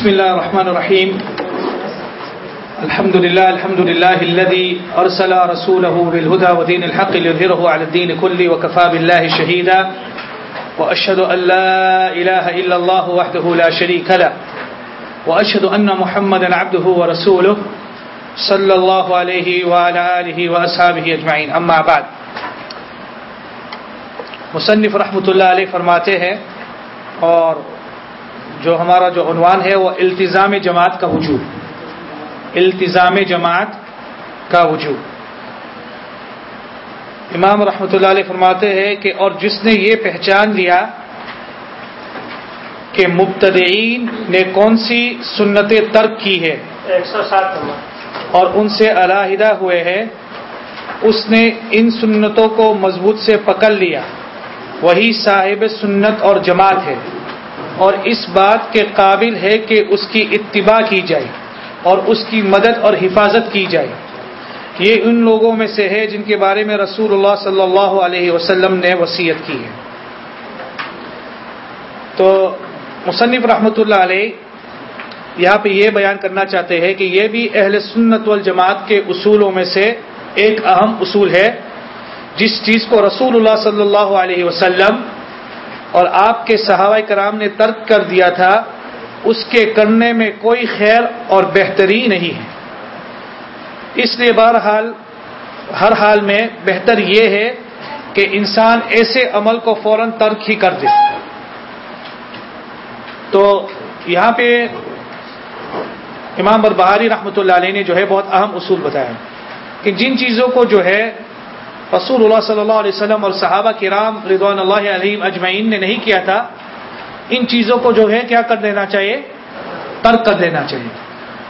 بسم الله الرحمن الرحيم الحمد لله الحمد لله الذي أرسل رسوله بالهدى ودين الحق ليظهره على الدين كله وكفى بالله شهيدا وأشهد أن لا إله إلا الله وحده لا شريك له وأشهد أن محمدا عبده ورسوله صلى الله عليه وعلى آله وأصحابه أجمعين أما بعد۔ مصنف رحمۃ اللہ علیہ فرماتے ہیں اور جو ہمارا جو عنوان ہے وہ التظام جماعت کا وجود التظام جماعت کا وجود امام رحمۃ اللہ علیہ فرماتے ہیں کہ اور جس نے یہ پہچان لیا کہ مبتدئین نے کون سی سنت ترک کی ہے اور ان سے علیحدہ ہوئے ہیں۔ اس نے ان سنتوں کو مضبوط سے پکڑ لیا۔ وہی صاحب سنت اور جماعت ہے۔ اور اس بات کے قابل ہے کہ اس کی اتباع کی جائے اور اس کی مدد اور حفاظت کی جائے۔ یہ ان لوگوں میں سے ہے جن کے بارے میں رسول اللہ صلی اللہ علیہ وسلم نے وصیت کی ہے۔ تو مصنف رحمۃ اللہ علیہ یہاں پہ یہ بیان کرنا چاہتے ہیں کہ یہ بھی اہل سنت والجماعت کے اصولوں میں سے ایک اہم اصول ہے۔ جس چیز کو رسول اللہ صلی اللہ علیہ وسلم اور آپ کے صحابہ کرام نے ترک کر دیا تھا، اس کے کرنے میں کوئی خیر اور بہتری نہیں ہے۔ اس لیے بہرحال، ہر حال میں بہتر یہ ہے کہ انسان ایسے عمل کو فوراً ترک ہی کر دے۔ تو یہاں پہ امام بربہاری رحمۃ اللہ علیہ نے جو ہے بہت اہم اصول بتایا کہ جن چیزوں کو جو ہے رسول اللہ صلی اللہ علیہ وسلم اور صحابہ کرام رضوان اللہ علیہ اجمعین نے نہیں کیا تھا۔ ان چیزوں کو جو ہے کیا کر دینا چاہیے؟ ترک کر دینا چاہیے۔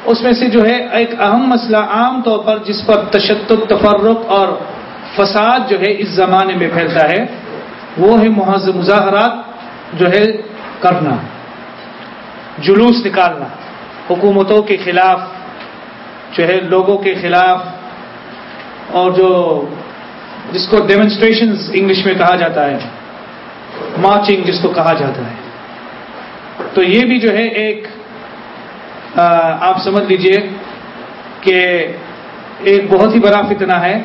اس میں سے جو ہے ایک اہم مسئلہ عام طور پر جس پر تشدد، تفرق اور فساد جو ہے اس زمانے میں پھیلتا ہے، وہ ہے مظاہرات جو ہے کرنا، جلوس نکالنا۔ حکومتوں کے خلاف، جو ہے لوگوں کے خلاف اور جو جس کو ڈیمونسٹریشن انگلش میں کہا جاتا ہے مارچنگ جس کو کہا جاتا ہے۔ تو یہ بھی جو ہے ایک آپ سمجھ لیجیے کہ ایک بہت ہی بڑا فتنہ ہے،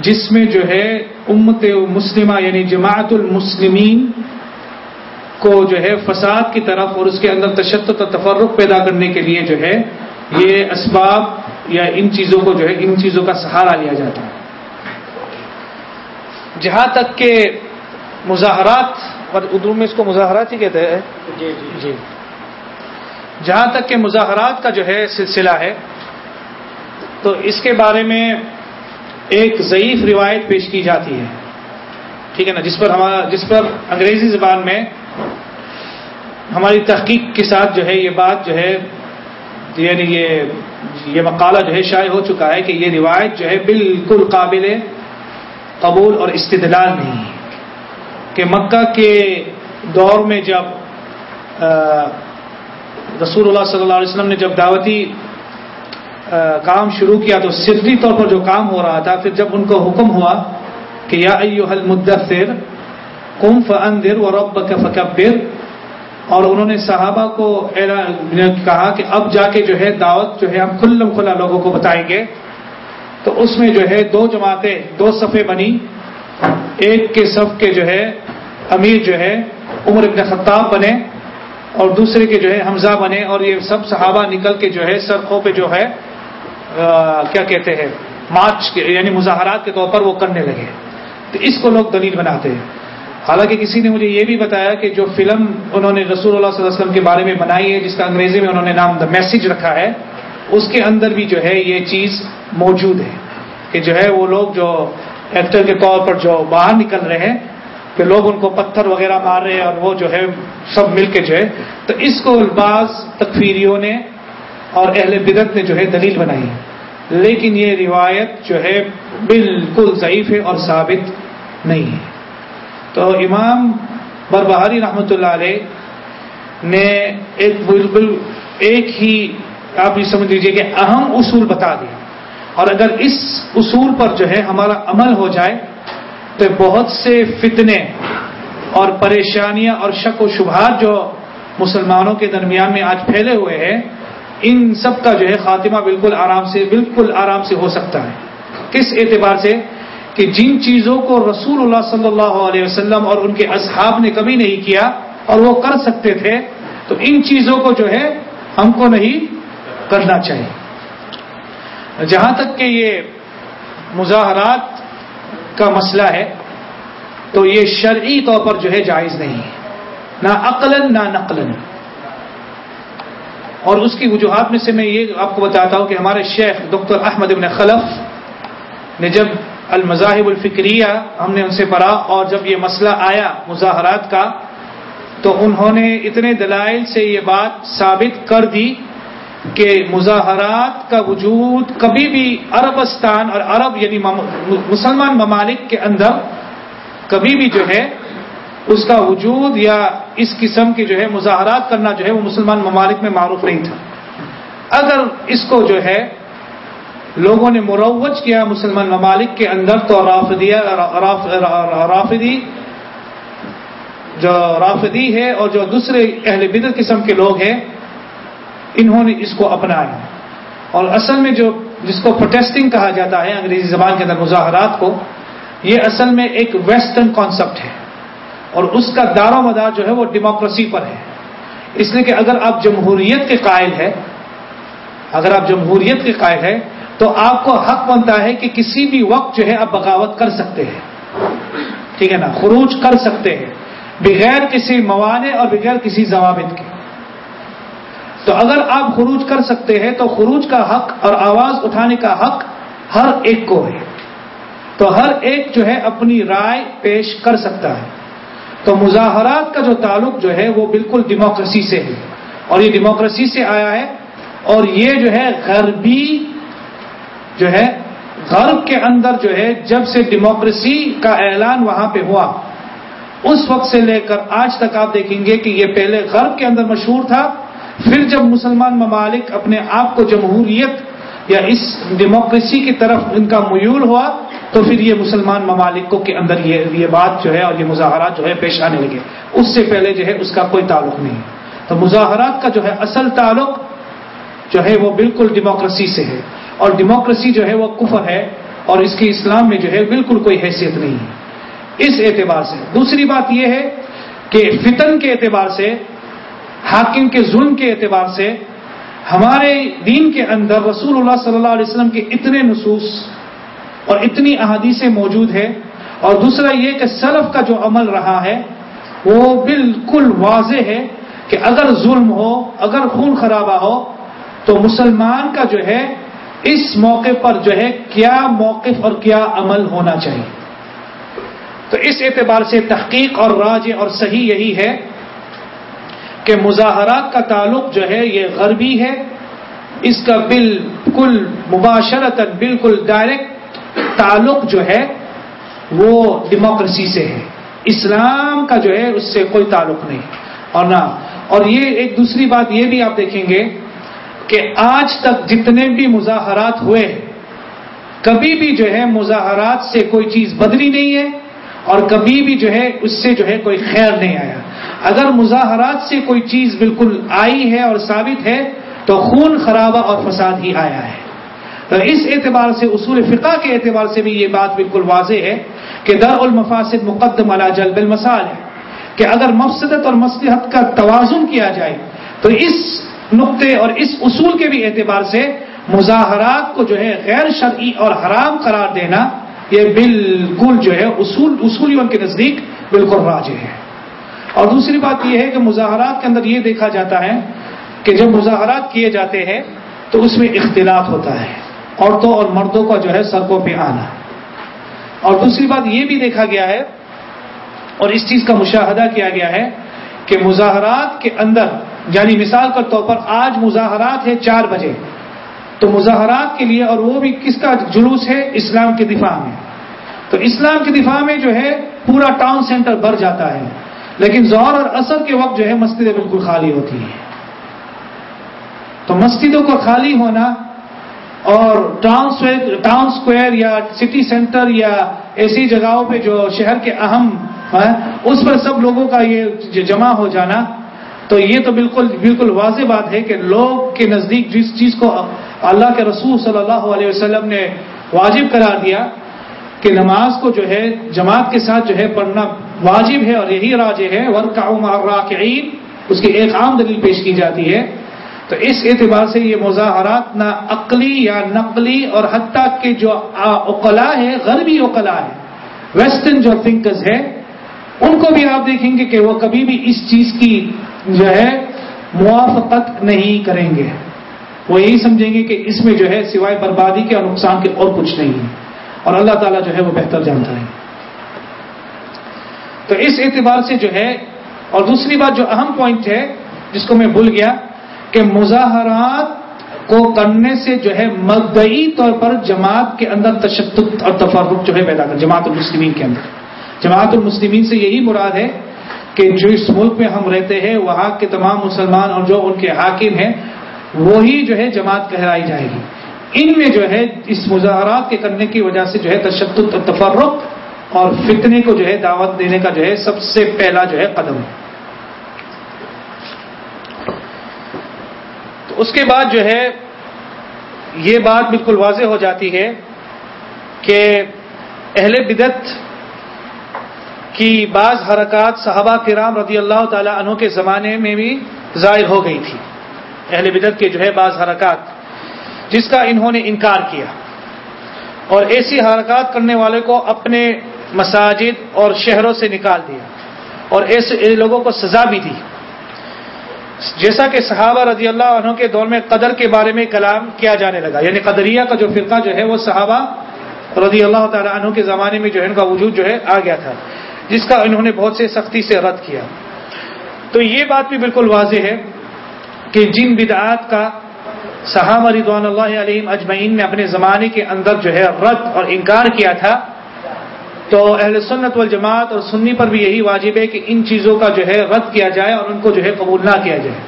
جس میں جو ہے امت مسلمہ یعنی جماعت المسلمین کو جو ہے فساد کی طرف اور اس کے اندر تشدد و تفرق پیدا کرنے کے لیے جو ہے یہ اسباب یا ان چیزوں کو جو ہے ان چیزوں کا سہارا لیا جاتا ہے۔ جہاں تک کہ مظاہرات اور اردو میں اس کو مظاہرات ہی کہتے ہیں۔ جی جی۔ جی۔ جہاں تک کہ مظاہرات کا جو ہے سلسلہ ہے تو اس کے بارے میں ایک ضعیف روایت پیش کی جاتی ہے۔ ٹھیک ہے نا؟ جس پر ہمارا جس پر انگریزی زبان میں ہماری تحقیق کے ساتھ جو ہے یہ بات جو ہے یعنی یہ یہ مقالہ جو ہے شائع ہو چکا ہے کہ یہ روایت جو ہے بالکل قابل قبول اور استدلال نہیں ہے کہ مکہ کے دور میں جب رسول اللہ صلی اللہ علیہ وسلم نے جب دعوتی کام شروع کیا تو سری طور پر جو کام ہو رہا تھا، پھر جب ان کو حکم ہوا کہ یا ایوہ المدثر قم فانذر وربک فکبر، اور انہوں نے صحابہ کو کہا کہ اب جا کے جو ہے دعوت جو ہے ہم کھلم کھلا لوگوں کو بتائیں گے۔ تو اس میں جو ہے دو جماعتیں، دو صفے بنی۔ ایک کے صف کے جو ہے امیر جو ہے عمر ابن خطاب بنے اور دوسرے کے جو ہے حمزہ بنے اور یہ سب صحابہ نکل کے جو ہے سڑکوں پہ جو ہے کیا کہتے ہیں، مارچ کے یعنی مظاہرات کے طور پر وہ کرنے لگے۔ تو اس کو لوگ دلیل بناتے ہیں۔ حالانکہ کسی نے مجھے یہ بھی بتایا کہ جو فلم انہوں نے رسول اللہ صلی اللہ علیہ وسلم کے بارے میں بنائی ہے، جس کا انگریزی میں انہوں نے نام دا میسج رکھا ہے اس کے اندر بھی جو ہے یہ چیز موجود ہے کہ جو ہے وہ لوگ جو ایکٹر کے طور پر جو باہر نکل رہے ہیں، کہ لوگ ان کو پتھر وغیرہ مار رہے ہیں اور وہ جو ہے سب مل کے جو ہے، تو اس کو بعض تکفیریوں نے اور اہل بدت نے جو ہے دلیل بنائی ہے۔ لیکن یہ روایت جو ہے بالکل ضعیف ہے اور ثابت نہیں ہے۔ تو امام بربہاری رحمۃ اللہ علیہ نے ایک بالکل ایک ہی آپ یہ سمجھ لیجیے کہ اہم اصول بتا دیا۔ اور اگر اس اصول پر جو ہے ہمارا عمل ہو جائے، تو بہت سے فتنے اور پریشانیاں اور شک و شبہات جو مسلمانوں کے درمیان میں آج پھیلے ہوئے ہیں، ان سب کا جو ہے خاتمہ بالکل آرام سے، بالکل آرام سے ہو سکتا ہے۔ کس اعتبار سے؟ کہ جن چیزوں کو رسول اللہ صلی اللہ علیہ وسلم اور ان کے اصحاب نے کبھی نہیں کیا اور وہ کر سکتے تھے، تو ان چیزوں کو جو ہے ہم کو نہیں کرنا چاہیے۔ جہاں تک کہ یہ مظاہرات کا مسئلہ ہے، تو یہ شرعی طور پر جو ہے جائز نہیں ہے۔ نہ عقلن نہ نقلن اور اس کی وجوہات میں سے میں یہ آپ کو بتاتا ہوں کہ ہمارے شیخ ڈاکٹر احمد ابن خلف نے جب المذاہب الفکریہ ہم نے ان سے پڑھا اور جب یہ مسئلہ آیا مظاہرات کا، تو انہوں نے اتنے دلائل سے یہ بات ثابت کر دی کہ مظاہرات کا وجود کبھی بھی عربستان اور عرب یعنی مسلمان ممالک کے اندر کبھی بھی جو ہے اس کا وجود یا اس قسم کے جو ہے مظاہرات کرنا جو ہے وہ مسلمان ممالک میں معروف نہیں تھا۔ اگر اس کو جو ہے لوگوں نے مروج کیا مسلمان ممالک کے اندر تو رافدی رافدی جو رافدی ہے اور جو دوسرے اہل بدر قسم کے لوگ ہیں انہوں نے اس کو اپنایا۔ اور اصل میں جو جس کو پروٹیسٹنگ کہا جاتا ہے انگریزی زبان کے اندر مظاہرات کو، یہ اصل میں ایک ویسٹرن کانسیپٹ ہے۔ اور اس کا دار و مدار جو ہے وہ ڈیموکریسی پر ہے۔ اس لیے کہ اگر آپ جمہوریت کے قائل ہے اگر آپ جمہوریت کے قائل ہے تو آپ کو حق بنتا ہے کہ کسی بھی وقت جو ہے آپ بغاوت کر سکتے ہیں۔ ٹھیک ہے نا؟ خروج کر سکتے ہیں۔ بغیر کسی موانع اور بغیر کسی ضوابط کے۔ تو اگر آپ خروج کر سکتے ہیں تو خروج کا حق اور آواز اٹھانے کا حق ہر ایک کو ہے۔ تو ہر ایک جو ہے اپنی رائے پیش کر سکتا ہے۔ تو مظاہرات کا جو تعلق جو ہے وہ بالکل ڈیموکریسی سے ہے۔ اور یہ ڈیموکریسی سے آیا ہے۔ اور یہ جو ہے غربی جو ہے غرب کے اندر جو ہے جب سے ڈیموکریسی کا اعلان وہاں پہ ہوا، اس وقت سے لے کر آج تک آپ دیکھیں گے کہ یہ پہلے غرب کے اندر مشہور تھا۔ پھر جب مسلمان ممالک اپنے آپ کو جمہوریت یا اس ڈیموکریسی کی طرف ان کا میول ہوا، تو پھر یہ مسلمان ممالک کے اندر یہ یہ بات جو ہے اور یہ مظاہرات جو ہے پیش آنے لگے۔ اس سے پہلے جو ہے اس کا کوئی تعلق نہیں۔ تو مظاہرات کا جو ہے اصل تعلق جو ہے وہ بالکل ڈیموکریسی سے ہے۔ اور ڈیموکریسی جو ہے وہ کفر ہے اور اس کی اسلام میں جو ہے بالکل کوئی حیثیت نہیں ہے۔ اس اعتبار سے۔ دوسری بات یہ ہے کہ فتن کے اعتبار سے حاکم کے ظلم کے اعتبار سے ہمارے دین کے اندر رسول اللہ صلی اللہ علیہ وسلم کے اتنے نصوص اور اتنی احادیثیں موجود ہے اور دوسرا یہ کہ سلف کا جو عمل رہا ہے، وہ بالکل واضح ہے کہ اگر ظلم ہو، اگر خون خرابہ ہو، تو مسلمان کا جو ہے، اس موقع پر جو ہے، کیا موقف اور کیا عمل ہونا چاہیے۔ تو اس اعتبار سے تحقیق اور راج اور صحیح یہی ہے کہ مظاہرات کا تعلق جو ہے یہ غربی ہے۔ اس کا بالکل مباشرت بالکل ڈائریکٹ تعلق جو ہے وہ ڈیموکریسی سے ہے۔ اسلام کا جو ہے اس سے کوئی تعلق نہیں۔ اور نہ، اور یہ ایک دوسری بات یہ بھی آپ دیکھیں گے کہ آج تک جتنے بھی مظاہرات ہوئے، کبھی بھی جو ہے مظاہرات سے کوئی چیز بدلی نہیں ہے اور کبھی بھی جو ہے اس سے جو ہے کوئی خیر نہیں آیا۔ اگر مظاہرات سے کوئی چیز بالکل آئی ہے اور ثابت ہے، تو خون خرابہ اور فساد ہی آیا ہے۔ تو اس اعتبار سے، اصول فقہ کے اعتبار سے بھی یہ بات بالکل واضح ہے کہ در المفاسد مقدم علی جلب المسال ہے کہ اگر مفسدت اور مصلحت کا توازن کیا جائے، تو اس نقطے اور اس اصول کے بھی اعتبار سے مظاہرات کو جو ہے غیر شرعی اور حرام قرار دینا، یہ بالکل جو ہے اصول اصولیوں کے نزدیک بالکل راجے ہے۔ اور دوسری بات یہ ہے کہ مظاہرات کے اندر یہ دیکھا جاتا ہے کہ جب مظاہرات کیے جاتے ہیں تو اس میں اختلاط ہوتا ہے، عورتوں اور مردوں کا جو ہے سڑکوں پہ آنا۔ اور دوسری بات یہ بھی دیکھا گیا ہے اور اس چیز کا مشاہدہ کیا گیا ہے کہ مظاہرات کے اندر یعنی مثال کے طور پر آج مظاہرات ہے چار بجے، تو مظاہرات کے لیے اور وہ بھی کس کا جلوس ہے؟ اسلام کے دفاع میں۔ تو اسلام کے دفاع میں جو ہے پورا ٹاؤن سینٹر بھر جاتا ہے۔ لیکن زہر اور اثر کے وقت جو ہے مسجدیں بالکل خالی ہوتی ہیں۔ تو مسجدوں کو خالی ہونا اور ٹاؤن اسکوائر یا سٹی سینٹر یا ایسی جگہوں پہ جو شہر کے اہم اس پر سب لوگوں کا یہ جمع ہو جانا۔ تو یہ تو بالکل بالکل واضح بات ہے کہ لوگ کے نزدیک جس چیز کو اللہ کے رسول صلی اللہ علیہ وسلم نے واجب قرار دیا کہ نماز کو جو ہے، جماعت کے ساتھ جو ہے پڑھنا واجب ہے اور یہی راج ہے ورکعین اس کی ایک عام دلیل پیش کی جاتی ہے۔ تو اس اعتبار سے یہ مظاہرات نہ عقلی یا نقلی اور حتیٰ کہ جو اقلا ہے غربی اقلا ہے ویسٹرن جو تھنکرز ہے ان کو بھی آپ دیکھیں گے کہ وہ کبھی بھی اس چیز کی جو ہے موافقت نہیں کریں گے۔ وہ یہی سمجھیں گے کہ اس میں جو ہے سوائے بربادی کے اور نقصان کے اور کچھ نہیں ہے۔ اور اللہ تعالیٰ جو ہے وہ بہتر جانتا ہے۔ تو اس اعتبار سے جو ہے، اور دوسری بات جو اہم پوائنٹ ہے، جس کو میں بھول گیا، کہ مظاہرات کو کرنے سے جو ہے مبدئی طور پر جماعت کے اندر تشدد اور تفرق جو ہے پیدا کر، جماعت المسلمین کے اندر۔ جماعت المسلمین سے یہی مراد ہے کہ جو اس ملک میں ہم رہتے ہیں، وہاں کے تمام مسلمان اور جو ان کے حاکم ہیں، وہی جو ہے جماعت کہلائی جائے گی۔ ان میں جو ہے اس مظاہرات کے کرنے کی وجہ سے جو ہے تشدد، تفرق اور فتنے کو جو ہے دعوت دینے کا جو ہے سب سے پہلا جو ہے قدم۔ ہے تو اس کے بعد جو ہے یہ بات بالکل واضح ہو جاتی ہے کہ اہل بدت کی بعض حرکات صحابہ کرام رضی اللہ تعالی عنہ کے زمانے میں بھی ظاہر ہو گئی تھی۔ اہل بدت کے جو ہے بعض حرکات۔ جس کا انہوں نے انکار کیا۔ اور ایسی حرکات کرنے والے کو اپنے مساجد اور شہروں سے نکال دیا۔ اور ایسے لوگوں کو سزا بھی دی۔ جیسا کہ صحابہ رضی اللہ عنہ کے دور میں قدر کے بارے میں کلام کیا جانے لگا۔ یعنی قدریہ کا جو فرقہ جو ہے وہ صحابہ رضی اللہ تعالیٰ عنہ کے زمانے میں جو ہے ان کا وجود جو ہے آ گیا تھا، جس کا انہوں نے بہت سے سختی سے رد کیا۔ تو یہ بات بھی بالکل واضح ہے کہ جن بدعات کا صحابہ رضوان اللہ علیہ اجمعین نے اپنے زمانے کے اندر جو ہے رد اور انکار کیا تھا۔ تو اہل سنت والجماعت اور سنی پر بھی یہی واجب ہے کہ ان چیزوں کا جو ہے رد کیا جائے اور ان کو جو ہے قبول نہ کیا جائے۔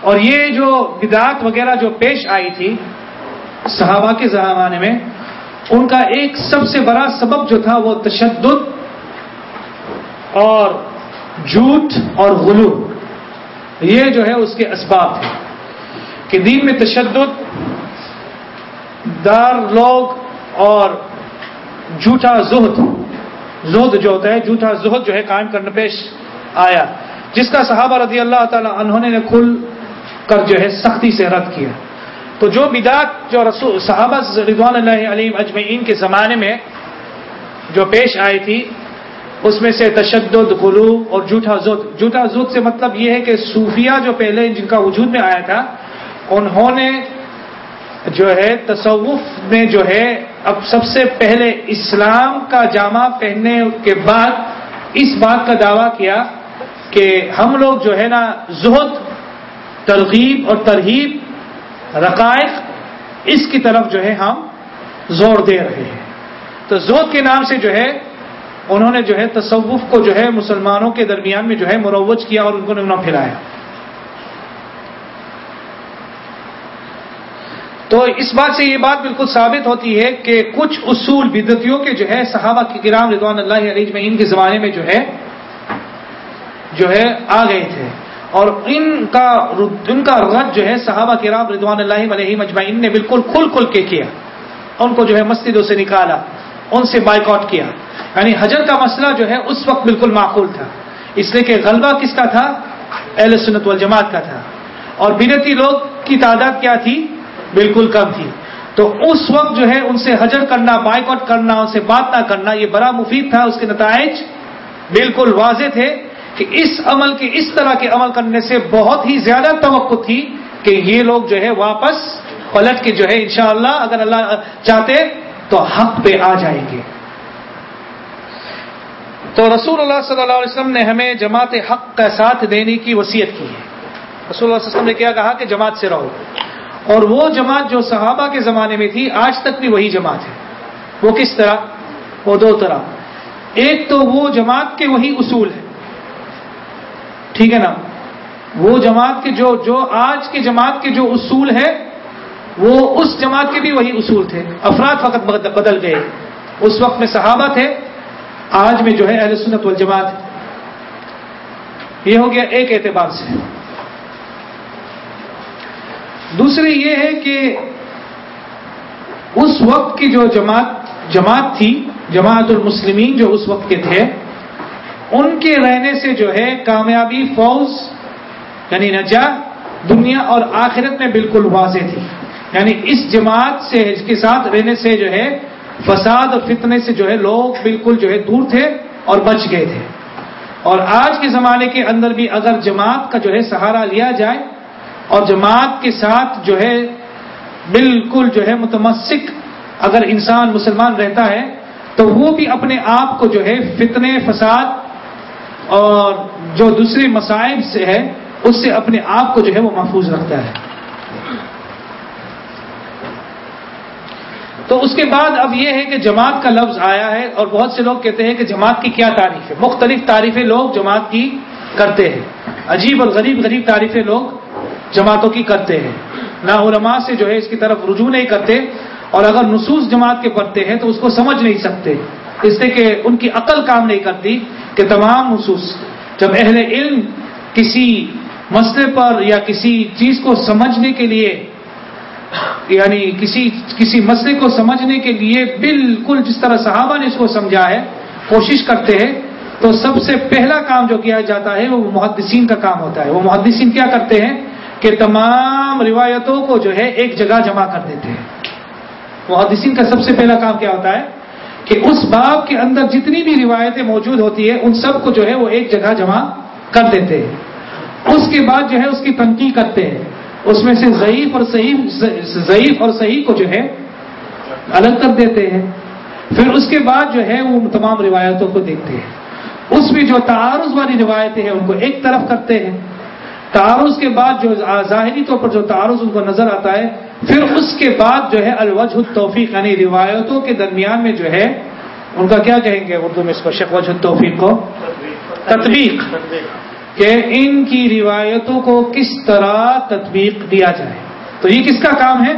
اور یہ جو بدعات وغیرہ جو پیش آئی تھی صحابہ کے زمانے میں، ان کا ایک سب سے بڑا سبب جو تھا وہ تشدد اور جھوٹ اور غلو۔ یہ جو ہے اس کے اسباب تھے۔ کہ دین میں تشدد، دار لوگ اور جھوٹا زہد زہد جو ہوتا ہے، جھوٹا زہد جو ہے قائم کرنے پیش آیا۔ جس کا صحابہ رضی اللہ تعالی انہوں نے کھل کر جو ہے سختی سے رد کیا۔ تو جو بدعت جو رسول صحابہ رضوان اللہ علیہ اجمعین کے زمانے میں جو پیش آئی تھی، اس میں سے تشدد، غلو اور جھوٹا زود جھوٹا زود سے مطلب یہ ہے کہ صوفیہ جو پہلے جن کا وجود میں آیا تھا انہوں نے جو ہے تصوف میں جو ہے اب سب سے پہلے اسلام کا جامع پہننے کے بعد اس بات کا دعویٰ کیا کہ ہم لوگ جو ہے نا زہد، ترغیب اور ترغیب رقائق، اس کی طرف جو ہے ہم زور دے رہے ہیں۔ تو زہد کے نام سے جو ہے انہوں نے جو ہے تصوف کو جو ہے مسلمانوں کے درمیان میں جو ہے مروج کیا اور ان کو نمنا پھیلایا۔ تو اس بات سے یہ بات بالکل ثابت ہوتی ہے کہ کچھ اصول بدتیوں کے جو ہے، صحابہ کی کرام رضوان اللہ علیہ مہین کے زمانے میں جو ہے جو ہے، آ گئے تھے۔ اور ان کا ان کا رد جو ہے، صحابہ کرام رضوان اللہ علیہ مجمعین نے بالکل کھل کھل کے کیا۔ ان کو جو ہے، مسجدوں سے نکالا، ان سے بائک آؤٹ کیا۔ یعنی حجر کا مسئلہ جو ہے، اس وقت بالکل معقول تھا۔ اس لیے کہ غلبہ کس کا تھا؟ اہل سنت والجماعت کا تھا۔ اور بدتی لوگ کی تعداد کیا تھی؟ بالکل کم تھی۔ تو اس وقت جو ہے ان سے حجر کرنا بائک آؤٹ کرنا، ان سے بات نہ کرنا، یہ بڑا مفید تھا۔ اس کے نتائج بالکل واضح تھے کہ اس عمل کے، اس طرح کے عمل کرنے سے بہت ہی زیادہ توقع تھی کہ یہ لوگ جو ہے واپس پلٹ کے جو ہے انشاءاللہ اگر اللہ چاہتے تو حق پہ آ جائیں گے۔ تو رسول اللہ صلی اللہ علیہ وسلم نے ہمیں جماعت حق کا ساتھ دینے کی وصیت کی ہے۔ رسول اللہ علیہ وسلم نے کیا کہا کہ جماعت سے رہو۔ اور وہ جماعت جو صحابہ کے زمانے میں تھی، آج تک بھی وہی جماعت ہے۔ وہ کس طرح؟ وہ دو طرح۔ ایک تو وہ جماعت کے وہی اصول ہے ٹھیک ہے نا؟ وہ جماعت کے جو جو آج کے جماعت کے جو اصول ہے وہ اس جماعت کے بھی وہی اصول تھے۔ افراد فقط بدل گئے۔ اس وقت میں صحابہ تھے، آج میں جو ہے اہل سنت والجماعت۔ یہ ہو گیا ایک اعتبار سے۔ دوسری یہ ہے کہ اس وقت کی جو جماعت جماعت تھی، جماعت المسلمین جو اس وقت کے تھے، ان کے رہنے سے جو ہے کامیابی فوج یعنی نجا دنیا اور آخرت میں بالکل واضح تھی۔ یعنی اس جماعت سے، اس کے ساتھ رہنے سے جو ہے، فساد اور فتنے سے جو ہے لوگ بالکل جو ہے دور تھے اور بچ گئے تھے۔ اور آج کے زمانے کے اندر بھی اگر جماعت کا جو ہے سہارا لیا جائے اور جماعت کے ساتھ جو ہے بالکل جو ہے متمسک اگر انسان مسلمان رہتا ہے، تو وہ بھی اپنے آپ کو جو ہے فتنے، فساد اور جو دوسرے مسائب سے ہے، اس سے اپنے آپ کو جو ہے وہ محفوظ رکھتا ہے۔ تو اس کے بعد اب یہ ہے کہ جماعت کا لفظ آیا ہے اور بہت سے لوگ کہتے ہیں کہ جماعت کی کیا تعریف ہے؟ مختلف تعریفیں لوگ جماعت کی کرتے ہیں۔ عجیب اور غریب غریب تعریفیں لوگ جماعتوں کی کرتے ہیں۔ نہ علماء سے جو ہے اس کی طرف رجوع نہیں کرتے اور اگر نصوص جماعت کے پڑھتے ہیں تو اس کو سمجھ نہیں سکتے۔ اس سے کہ ان کی عقل کام نہیں کرتی کہ تمام نصوص، جب اہل علم کسی مسئلے پر یا کسی چیز کو سمجھنے کے لیے یعنی کسی کسی مسئلے کو سمجھنے کے لیے بالکل جس طرح صحابہ نے اس کو سمجھا ہے، کوشش کرتے ہیں، تو سب سے پہلا کام جو کیا جاتا ہے، وہ محدثین کا کام ہوتا ہے۔ وہ محدثین کیا کرتے ہیں؟ کہ تمام روایتوں کو جو ہے ایک جگہ جمع کر دیتے ہیں۔ محدثین کا سب سے پہلا کام کیا ہوتا ہے کہ اس باب کے اندر جتنی بھی روایتیں موجود ہوتی ہیں، ان سب کو جو ہے وہ ایک جگہ جمع کر دیتے ہیں۔ اس کے بعد جو ہے اس کی تنقید کرتے ہیں۔ اس میں سے ضعیف اور صحیح، ضعیف اور صحیح کو جو ہے الگ کر دیتے ہیں۔ پھر اس کے بعد جو ہے وہ تمام روایتوں کو دیکھتے ہیں۔ اس میں جو تعارض والی روایتیں ہیں، ان کو ایک طرف کرتے ہیں۔ تعارض کے بعد جو ظاہری طور پر جو تعارض ان کو نظر آتا ہے، پھر اس کے بعد جو ہے الوجہ التوفیق یعنی روایتوں کے درمیان میں جو ہے، ان کا کیا کہیں گے اردو میں اس کو شک وجہ التوفیق کو؟ تطبیق. کہ ان کی روایتوں کو کس طرح تطبیق دیا جائے۔ تو یہ کس کا کام ہے؟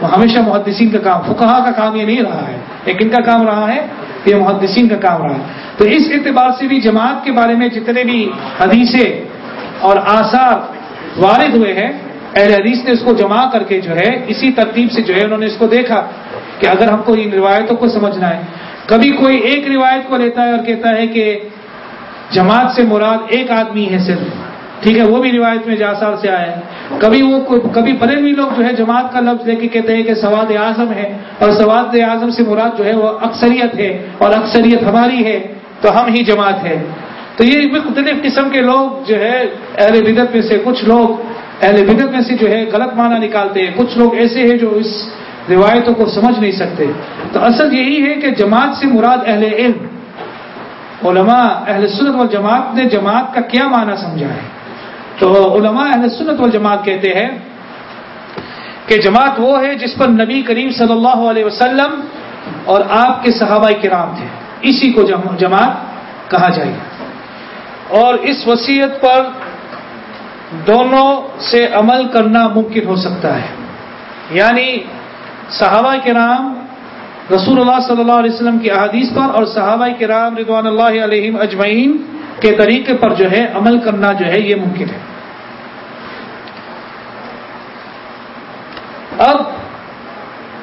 وہ ہمیشہ محدثین کا کام فکہ کا کام یہ نہیں رہا ہے۔ لیکن کا کام رہا ہے، یہ محدثین کا کام رہا ہے۔ تو اس اعتبار سے بھی جماعت کے بارے میں جتنے بھی حدیثیں اور آثار وارد ہوئے ہیں۔ اہل حدیث نے اس کو جمع کر کے جو ہے اسی ترتیب سے جو ہے انہوں نے اس کو دیکھا کہ اگر ہم کو ان روایتوں کو سمجھنا ہے۔ کبھی کوئی ایک روایت کو لیتا ہے اور کہتا ہے کہ جماعت سے مراد ایک آدمی ہے صرف۔ ٹھیک ہے، وہ بھی روایت میں جاسار سے آیا ہے۔ کبھی وہ کبھی بھی لوگ جو ہے جماعت کا لفظ لے کے کہتے ہیں کہ سواد اعظم ہے اور سواد اعظم سے مراد جو ہے وہ اکثریت ہے اور اکثریت ہماری ہے، تو ہم ہی جماعت ہے۔ تو یہ مختلف قسم کے لوگ جو ہے، اہل بدت میں سے کچھ لوگ اہل بدت میں سے جو ہے غلط معنی نکالتے ہیں۔ کچھ لوگ ایسے ہیں جو اس روایتوں کو سمجھ نہیں سکتے۔ تو اصل یہی ہے کہ جماعت سے مراد اہل علم، علماء اہل سنت والجماعت نے جماعت کا کیا معنی سمجھا ہے؟ تو علماء اہل سنت والجماعت کہتے ہیں کہ جماعت وہ ہے جس پر نبی کریم صلی اللہ علیہ وسلم اور آپ کے صحابہ کرام تھے۔ اسی کو جماعت کہا جائے۔ گا اور اس وصیت پر دونوں سے عمل کرنا ممکن ہو سکتا ہے۔ یعنی صحابہ کرام رسول اللہ صلی اللہ علیہ وسلم کی احادیث پر اور صحابہ کرام رضوان اللہ علیہ اجمعین کے طریقے پر جو ہے عمل کرنا جو ہے یہ ممکن ہے۔ اب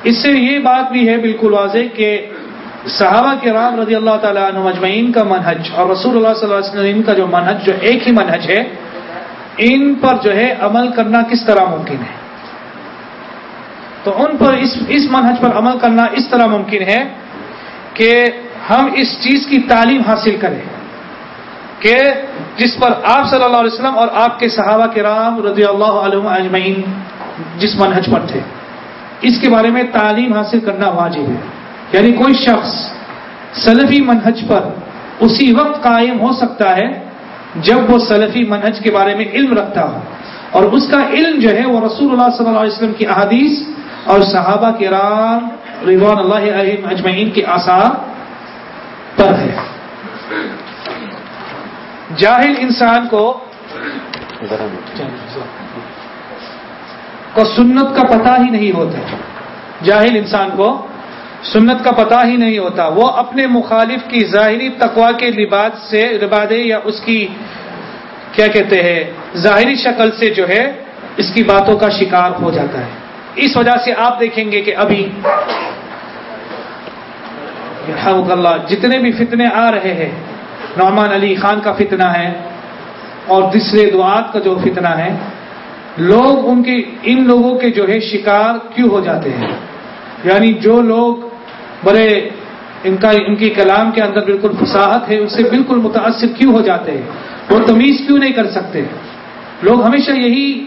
اس سے یہ بات بھی ہے بالکل واضح کہ صحابہ کے رام رضی اللہ تعالیٰ عنہ مجمعین کا منہج اور رسول اللہ صلی اللہ علیہ وسلم کا جو منہج جو ایک ہی منہج ہے، ان پر جو ہے عمل کرنا کس طرح ممکن ہے؟ تو ان پر اس اس منہج پر عمل کرنا اس طرح ممکن ہے کہ ہم اس چیز کی تعلیم حاصل کریں کہ جس پر آپ صلی اللہ علیہ وسلم اور آپ کے صحابہ کے رام رضی اللہ علیہ اجمعین جس منہج پر تھے۔ اس کے بارے میں تعلیم حاصل کرنا واجب ہے۔ یعنی کوئی شخص سلفی منہج پر اسی وقت قائم ہو سکتا ہے جب وہ سلفی منہج کے بارے میں علم رکھتا ہو۔ اور اس کا علم جو ہے وہ رسول اللہ صلی اللہ علیہ وسلم کی احادیث اور صحابہ کے رام رضوان اللہ علیہ اجمعین کے آثار پر ہے۔ جاہل انسان کو کو سنت کا پتہ ہی نہیں ہوتا۔ جاہل انسان کو سنت کا پتہ ہی نہیں ہوتا۔ وہ اپنے مخالف کی ظاہری تقوا کے لباس سے لبادے یا اس کی، کیا کہتے ہیں، ظاہری شکل سے جو ہے، اس کی باتوں کا شکار ہو جاتا ہے۔ اس وجہ سے آپ دیکھیں گے کہ ابھی اللہ، جتنے بھی فتنے آ رہے ہیں، نعمان علی خان کا فتنہ ہے اور دوسرے دعات کا جو فتنہ ہے، لوگ ان کے ان لوگوں کے جو ہے، شکار کیوں ہو جاتے ہیں؟ یعنی جو لوگ بڑے ان کا، ان کی کلام کے اندر بالکل فصاحت ہے، اس سے بالکل متاثر کیوں ہو جاتے ہیں؟ وہ تمیز کیوں نہیں کر سکتے؟ لوگ ہمیشہ یہی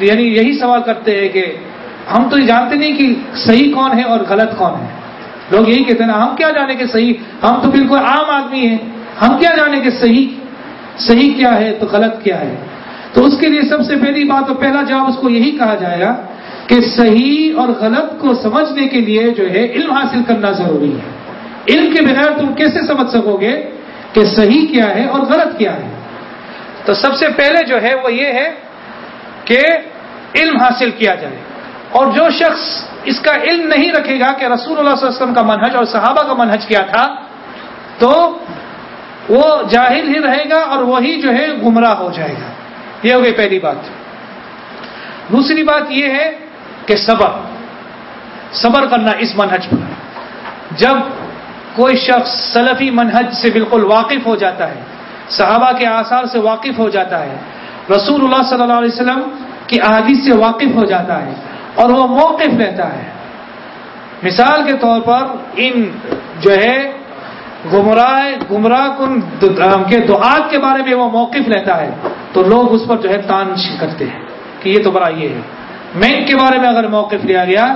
یعنی یہی سوال کرتے ہیں کہ ہم تو یہ جانتے نہیں کہ صحیح کون ہے اور غلط کون ہے۔ لوگ یہی کہتے ہیں نا، ہم کیا جانے کہ صحیح؟ ہم تو بالکل عام آدمی ہیں۔ ہم کیا جانے کہ صحیح؟ صحیح کیا ہے تو غلط کیا ہے؟ تو اس کے لیے سب سے پہلی بات اور پہلا جواب اس کو یہی کہا جائے گا کہ صحیح اور غلط کو سمجھنے کے لیے جو ہے علم حاصل کرنا ضروری ہے۔ علم کے بغیر تم کیسے سمجھ سکو گے کہ صحیح کیا ہے اور غلط کیا ہے؟ تو سب سے پہلے جو ہے وہ یہ ہے کہ علم حاصل کیا جائے۔ اور جو شخص اس کا علم نہیں رکھے گا کہ رسول اللہ صلی اللہ علیہ وسلم کا منہج اور صحابہ کا منہج کیا تھا، تو وہ جاہل ہی رہے گا اور وہی جو ہے گمراہ ہو جائے گا۔ یہ ہو گئی پہلی بات۔ دوسری بات یہ ہے کہ صبر صبر کرنا اس منہج پر۔ جب کوئی شخص سلفی منہج سے بالکل واقف ہو جاتا ہے، صحابہ کے آثار سے واقف ہو جاتا ہے رسول اللہ صلی اللہ علیہ وسلم کی احادیث سے واقف ہو جاتا ہے اور وہ موقف لیتا ہے۔ مثال کے طور پر ان جو ہے، گمراہ گمراہ کن کے دعات کے بارے میں وہ موقف لیتا ہے، تو لوگ اس پر جو ہے تانش کرتے ہیں کہ یہ تو بڑا یہ ہے۔ مینک کے بارے میں اگر موقف لیا گیا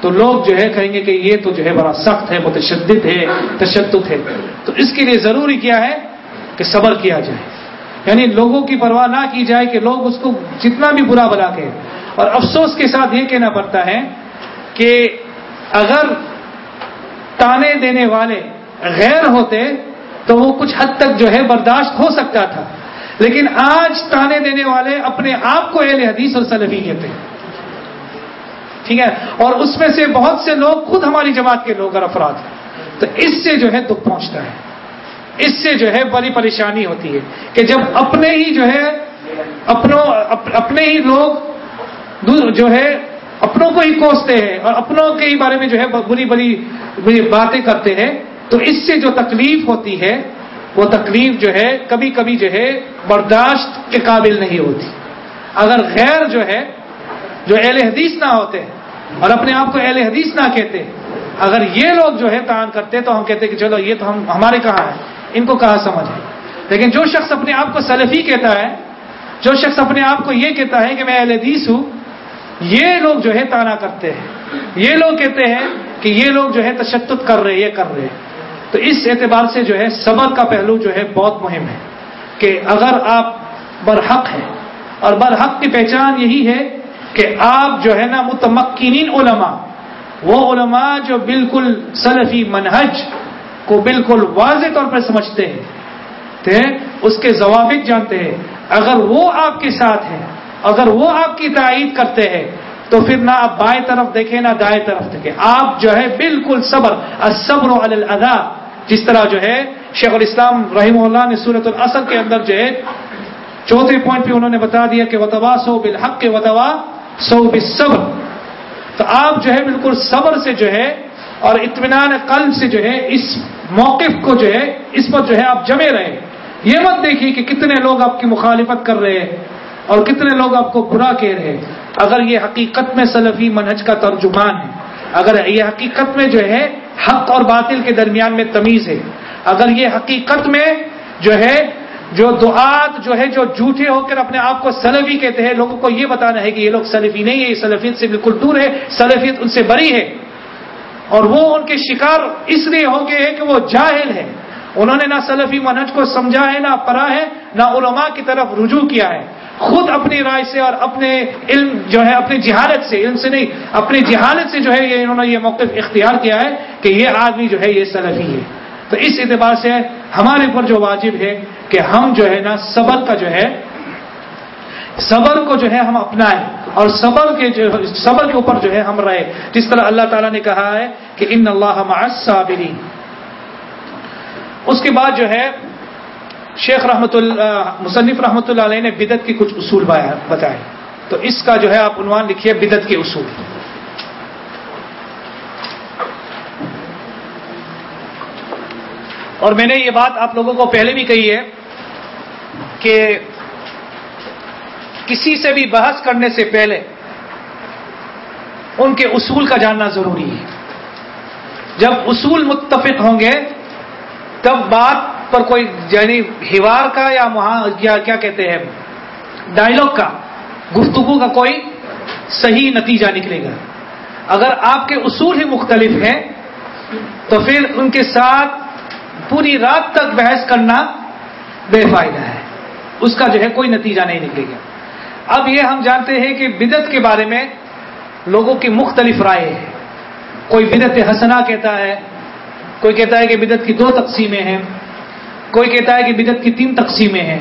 تو لوگ جو ہے کہیں گے کہ یہ تو جو ہے بڑا سخت ہے، متشدد ہے، تشدد ہے۔ تو اس کے لیے ضروری کیا ہے کہ صبر کیا جائے۔ یعنی لوگوں کی پرواہ نہ کی جائے کہ لوگ اس کو جتنا بھی برا بلا کے اور افسوس کے ساتھ یہ کہنا پڑتا ہے کہ اگر تانے دینے والے غیر ہوتے تو وہ کچھ حد تک جو ہے برداشت ہو سکتا تھا۔ لیکن آج تانے دینے والے اپنے آپ کو اہل حدیث اور سلفی کہتے ہیں۔ ٹھیک ہے؟ اور اس میں سے بہت سے لوگ خود ہماری جماعت کے لوگ اور افراد ہیں۔ تو اس سے جو ہے دکھ پہنچتا ہے۔ اس سے جو ہے بڑی پریشانی ہوتی ہے کہ جب اپنے ہی جو ہے اپنوں اپنے ہی لوگ جو ہے اپنوں کو ہی کوستے ہیں اور اپنوں کے ہی بارے میں جو ہے بری بری بری باتیں کرتے ہیں، تو اس سے جو تکلیف ہوتی ہے، وہ تکلیف جو ہے کبھی کبھی جو ہے برداشت کے قابل نہیں ہوتی۔ اگر غیر جو ہے، جو اہل حدیث نہ ہوتے اور اپنے آپ کو اہل حدیث نہ کہتے۔ اگر یہ لوگ جو ہے تعان کرتے تو ہم کہتے کہ چلو یہ تو ہم ہمارے کہاں ہے۔ ان کو کہاں سمجھ ہے؟ لیکن جو شخص اپنے آپ کو سلفی کہتا ہے، جو شخص اپنے آپ کو یہ کہتا ہے کہ میں اہل حدیث ہوں، یہ لوگ جو ہے تانا کرتے ہیں۔ یہ لوگ کہتے ہیں کہ یہ لوگ جو ہے تشدد کر رہے، یہ کر رہے تو اس اعتبار سے جو ہے صبر کا پہلو جو ہے بہت مہم ہے کہ اگر آپ برحق ہیں اور برحق کی پہچان یہی ہے کہ آپ جو ہے نا متمکین علماء، وہ علماء جو بالکل سلفی منہج کو بالکل واضح طور پر سمجھتے ہیں اس کے ضوابط جانتے ہیں۔ اگر وہ آپ کے ساتھ ہیں، اگر وہ آپ کی تائید کرتے ہیں، تو پھر نہ آپ بائیں طرف دیکھیں، نہ دائیں طرف دیکھیں۔ آپ جو ہے بالکل صبر صبر الادا جس طرح جو ہے شیخ الاسلام رحیم اللہ نے صورت الاصل کے اندر جو ہے چوتھے پوائنٹ پہ انہوں نے بتا دیا کہ وطوا سو بالحق کے وطوا سو بالصبر تو آپ جو ہے بالکل صبر سے جو ہے اور اطمینان قلب سے جو ہے اس موقف کو جو ہے اس پر جو ہے آپ جمے رہے۔ یہ مت دیکھیے کہ کتنے لوگ آپ کی مخالفت کر رہے ہیں اور کتنے لوگ آپ کو برا کہہ رہے ہیں۔ اگر یہ حقیقت میں سلفی منہج کا ترجمان ہے، اگر یہ حقیقت میں جو ہے حق اور باطل کے درمیان میں تمیز ہے، اگر یہ حقیقت میں جو ہے جو دعات جو ہے جو جھوٹے ہو کر اپنے آپ کو سلفی کہتے ہیں، لوگوں کو یہ بتانا ہے کہ یہ لوگ سلفی نہیں ہے یہ سلفیت سے بالکل دور ہے سلفیت ان سے بری ہے۔ اور وہ ان کے شکار اس لیے ہو گئے کہ وہ جاہل ہے انہوں نے نہ سلفی منہج کو سمجھا ہے، نہ پڑھا ہے، نہ علماء کی طرف رجوع کیا ہے۔ خود اپنی رائے سے اور اپنے علم جو ہے، اپنی جہالت سے، علم سے نہیں، اپنی جہالت سے جو ہے یہ انہوں نے یہ موقف اختیار کیا ہے کہ یہ آدمی جو ہے یہ سلفی ہے۔ تو اس اعتبار سے ہمارے اوپر جو واجب ہے کہ ہم جو ہے نا صبر کا جو ہے، صبر کو جو ہے ہم اپنائیں اور صبر کے جو، صبر کے اوپر جو ہے ہم رہے جس طرح اللہ تعالیٰ نے کہا ہے کہ ان اللہ صابرین اس کے بعد جو ہے، شیخ رحمت اللہ، مصنف رحمۃ اللہ علیہ نے بدت کے کچھ اصول بتائے۔ تو اس کا جو ہے آپ عنوان لکھیے بدت کے اصول۔ اور میں نے یہ بات آپ لوگوں کو پہلے بھی کہی ہے کہ کسی سے بھی بحث کرنے سے پہلے ان کے اصول کا جاننا ضروری ہے۔ جب اصول متفق ہوں گے، تب بات پر کوئی یعنی ہیوار کا یا کیا کہتے ہیں ڈائلگ کا، گفتگو کا کوئی صحیح نتیجہ نکلے گا۔ اگر آپ کے اصول ہی مختلف ہیں، تو پھر ان کے ساتھ پوری رات تک بحث کرنا بے فائدہ ہے۔ اس کا جو ہے کوئی نتیجہ نہیں نکلے گا۔ اب یہ ہم جانتے ہیں کہ بدت کے بارے میں لوگوں کی مختلف رائے ہے۔ کوئی بدت حسنا کہتا ہے، کوئی کہتا ہے کہ بدت کی دو تقسیمیں ہیں، کوئی کہتا ہے کہ بدت کی تین تقسیمیں ہیں۔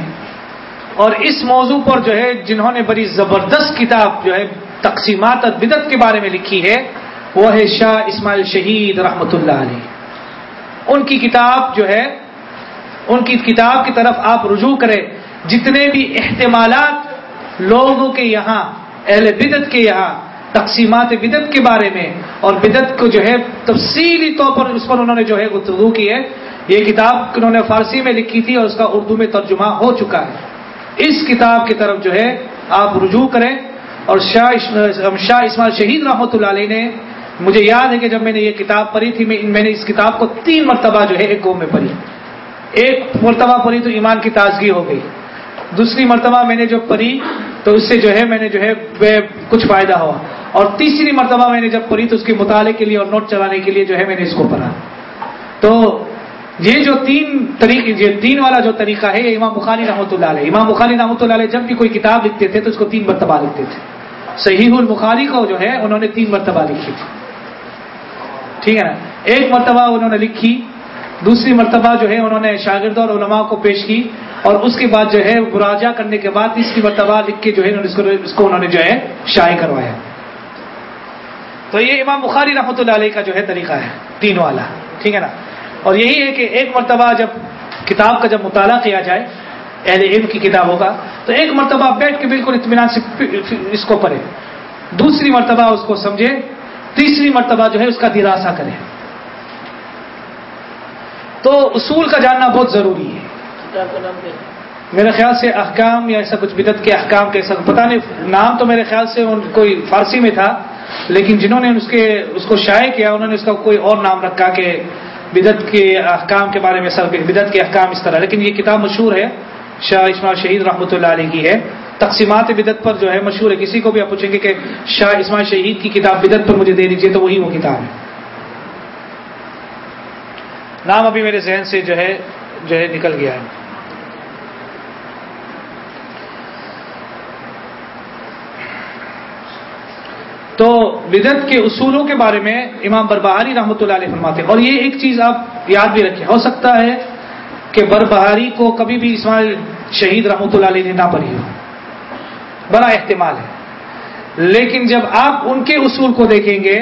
اور اس موضوع پر جو ہے جنہوں نے بڑی زبردست کتاب جو ہے تقسیمات بدت کے بارے میں لکھی ہے، وہ ہے شاہ اسماعیل شہید رحمت اللہ علیہ۔ ان کی کتاب جو ہے، ان کی کتاب کی طرف آپ رجوع کریں۔ جتنے بھی احتمالات لوگوں کے یہاں، اہل بدت کے یہاں، تقسیمات بدت کے بارے میں، اور بدت کو جو ہے تفصیلی طور پر اس پر انہوں نے جو ہے گفتگو کی ہے، یہ کتاب انہوں نے فارسی میں لکھی تھی اور اس کا اردو میں ترجمہ ہو چکا ہے۔ اس کتاب کی طرف جو ہے، آپ رجوع کریں۔ اور شاہ شاہ اسماعیل شہید رحمۃ اللہ علیہ نے مجھے یاد ہے کہ جب میں نے یہ کتاب پڑھی تھی، میں نے اس کتاب کو تین مرتبہ جو ہے ایک گو میں پڑھی۔ ایک مرتبہ پڑھی تو ایمان کی تازگی ہو گئی۔ دوسری مرتبہ میں نے جو پڑھی تو اس سے جو ہے میں نے جو ہے کچھ فائدہ ہوا۔ اور تیسری مرتبہ میں نے جب پڑھی تو اس کے مطالعے کے لیے اور نوٹ چلانے کے لیے جو ہے میں نے اس کو پڑھا۔ تو یہ جو تین طریقے یہ تین والا جو طریقہ ہے، یہ امام بخاری رحمۃ اللہ علیہ۔ امام بخاری رحمۃ اللہ علیہ جب بھی کوئی کتاب لکھتے تھے تو اس کو تین مرتبہ لکھتے تھے۔ صحیح البخاری کو جو ہے انہوں نے تین مرتبہ لکھی تھی۔ ٹھیک ہے نا؟ ایک مرتبہ انہوں نے لکھی، دوسری مرتبہ جو ہے انہوں نے شاگردوں اور علماء کو پیش کی، اور اس کے بعد جو ہے براجا کرنے کے بعد تیسری مرتبہ لکھ کے جو ہے اس کو انہوں نے جو ہے شائع کروایا۔ تو یہ امام بخاری رحمۃ اللہ علیہ کا جو ہے طریقہ ہے تین والا ٹھیک ہے نا؟ اور یہی ہے کہ ایک مرتبہ جب کتاب کا جب مطالعہ کیا جائے، اہل علم کی کتاب ہوگا، تو ایک مرتبہ بیٹھ کے بالکل اطمینان سے اس کو پڑھے۔ دوسری مرتبہ اس کو سمجھے تیسری مرتبہ جو ہے اس کا دراسا کرے تو اصول کا جاننا بہت ضروری ہے۔ میرے خیال سے احکام یا ایسا کچھ بدت کے احکام کے ایسا پتہ نہیں، نام تو میرے خیال سے کوئی فارسی میں تھا، لیکن جنہوں نے اس کے، اس کو شائع کیا، انہوں نے اس کا کوئی اور نام رکھا کہ بدت کے احکام کے بارے میں سر بدت کے احکام اس طرح۔ لیکن یہ کتاب مشہور ہے، شاہ اسماعیل شہید رحمۃ اللہ علیہ کی ہے۔ تقسیمات بدت پر جو ہے مشہور ہے، کسی کو بھی آپ پوچھیں گے کہ شاہ اسماعیل شہید کی کتاب بدت پر مجھے دے دیجیے تو وہی وہ کتاب ہے۔ نام ابھی میرے ذہن سے جو ہے جو ہے نکل گیا ہے۔ تو بدت کے اصولوں کے بارے میں امام بربہاری رحمۃ اللہ علیہ فرماتے اور یہ ایک چیز آپ یاد بھی رکھیں، ہو سکتا ہے کہ بربہاری کو کبھی بھی اسماعیل شہید رحمۃ اللہ علیہ نے نہ پڑھی ہو۔ بڑا احتمال ہے۔ لیکن جب آپ ان کے اصول کو دیکھیں گے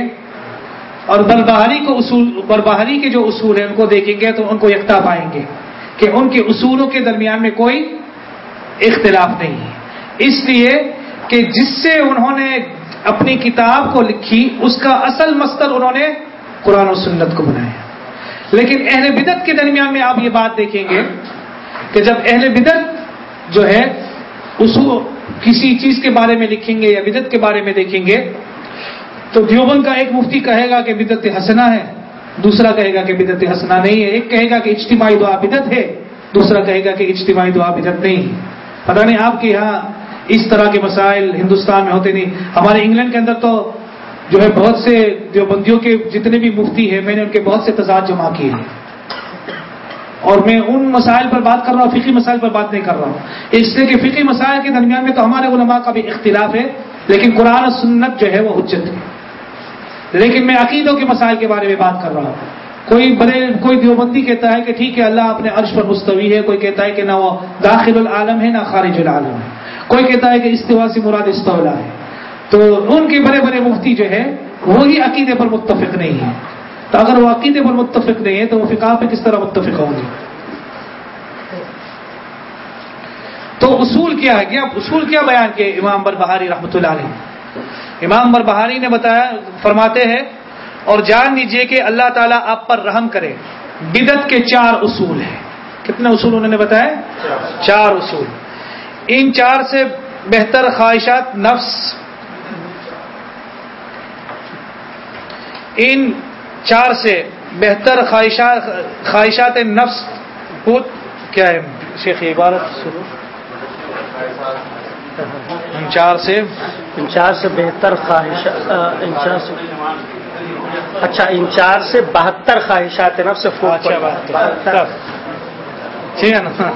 اور بربہاری کو اصول، بربہاری کے جو اصول ہیں ان کو دیکھیں گے تو ان کو یکتا پائیں گے کہ ان کے اصولوں کے درمیان میں کوئی اختلاف نہیں ہے۔ اس لیے کہ جس سے انہوں نے اپنی کتاب کو لکھی، اس کا اصل مستر انہوں نے قرآن و سنت کو بنایا۔ لیکن اہل بدت کے درمیان میں آپ یہ بات دیکھیں گے کہ جب اہل بدت جو ہے، اصول کسی چیز کے بارے میں لکھیں گے یا بدت کے بارے میں دیکھیں گے، تو دیوبند کا ایک مفتی کہے گا کہ بدت حسنا ہے، دوسرا کہے گا کہ بدت حسنا نہیں ہے، ایک کہے گا کہ اجتماعی دعا بدت ہے، دوسرا کہے گا کہ اجتماعی دعا بدت نہیں ہے۔ پتہ نہیں آپ کے یہاں اس طرح کے مسائل ہندوستان میں ہوتے نہیں۔ ہمارے انگلینڈ کے اندر تو جو ہے بہت سے جو بندیوں کے جتنے بھی مفتی ہیں، میں نے ان کے بہت سے تضاد جمع کیے ہیں۔ اور میں ان مسائل پر بات کر رہا ہوں فقی مسائل پر بات نہیں کر رہا ہوں۔ اس لیے کہ فقی مسائل کے درمیان میں تو ہمارے علماء کا بھی اختلاف ہے، لیکن قرآن سنت جو ہے وہ حجت ہے۔ لیکن میں عقیدوں کے مسائل کے بارے میں بات کر رہا ہوں۔ کوئی بڑے، کوئی دیوبندی کہتا ہے کہ ٹھیک ہے، اللہ اپنے عرش پر مستوی ہے، کوئی کہتا ہے کہ نہ وہ داخل العالم ہے، نہ خارج العالم ہے۔ کوئی کہتا ہے کہ استوا سے مراد استولا ہے۔ تو ان کے بڑے بڑے مفتی جو ہے وہی عقیدے پر متفق نہیں ہے تو اگر وہ عقیدے پر متفق نہیں ہے تو وہ فقہ پہ کس طرح متفق ہوں گے؟ تو اصول کیا ہے؟ کیا اصول کیا بیان کیا امام بر بہاری رحمۃ اللہ علیہ امام بر بہاری نے بتایا، فرماتے ہیں، اور جان لیجیے کہ اللہ تعالیٰ آپ پر رحم کرے۔ بدت کے چار اصول ہیں۔ کتنے اصول انہوں نے بتایا چار اصول۔ ان چار سے بہتر خواہشات نفس۔ ان چار سے بہتر خواہشات خواہشات نفس خود کیا ہے شیخ عبارت ان چار سے۔ ان چار سے بہتر خواہش ان چار سے۔ اچھا ان چار سے بہتر خواہشات نفس اچھا بہتر۔ ٹھیک ہے نا؟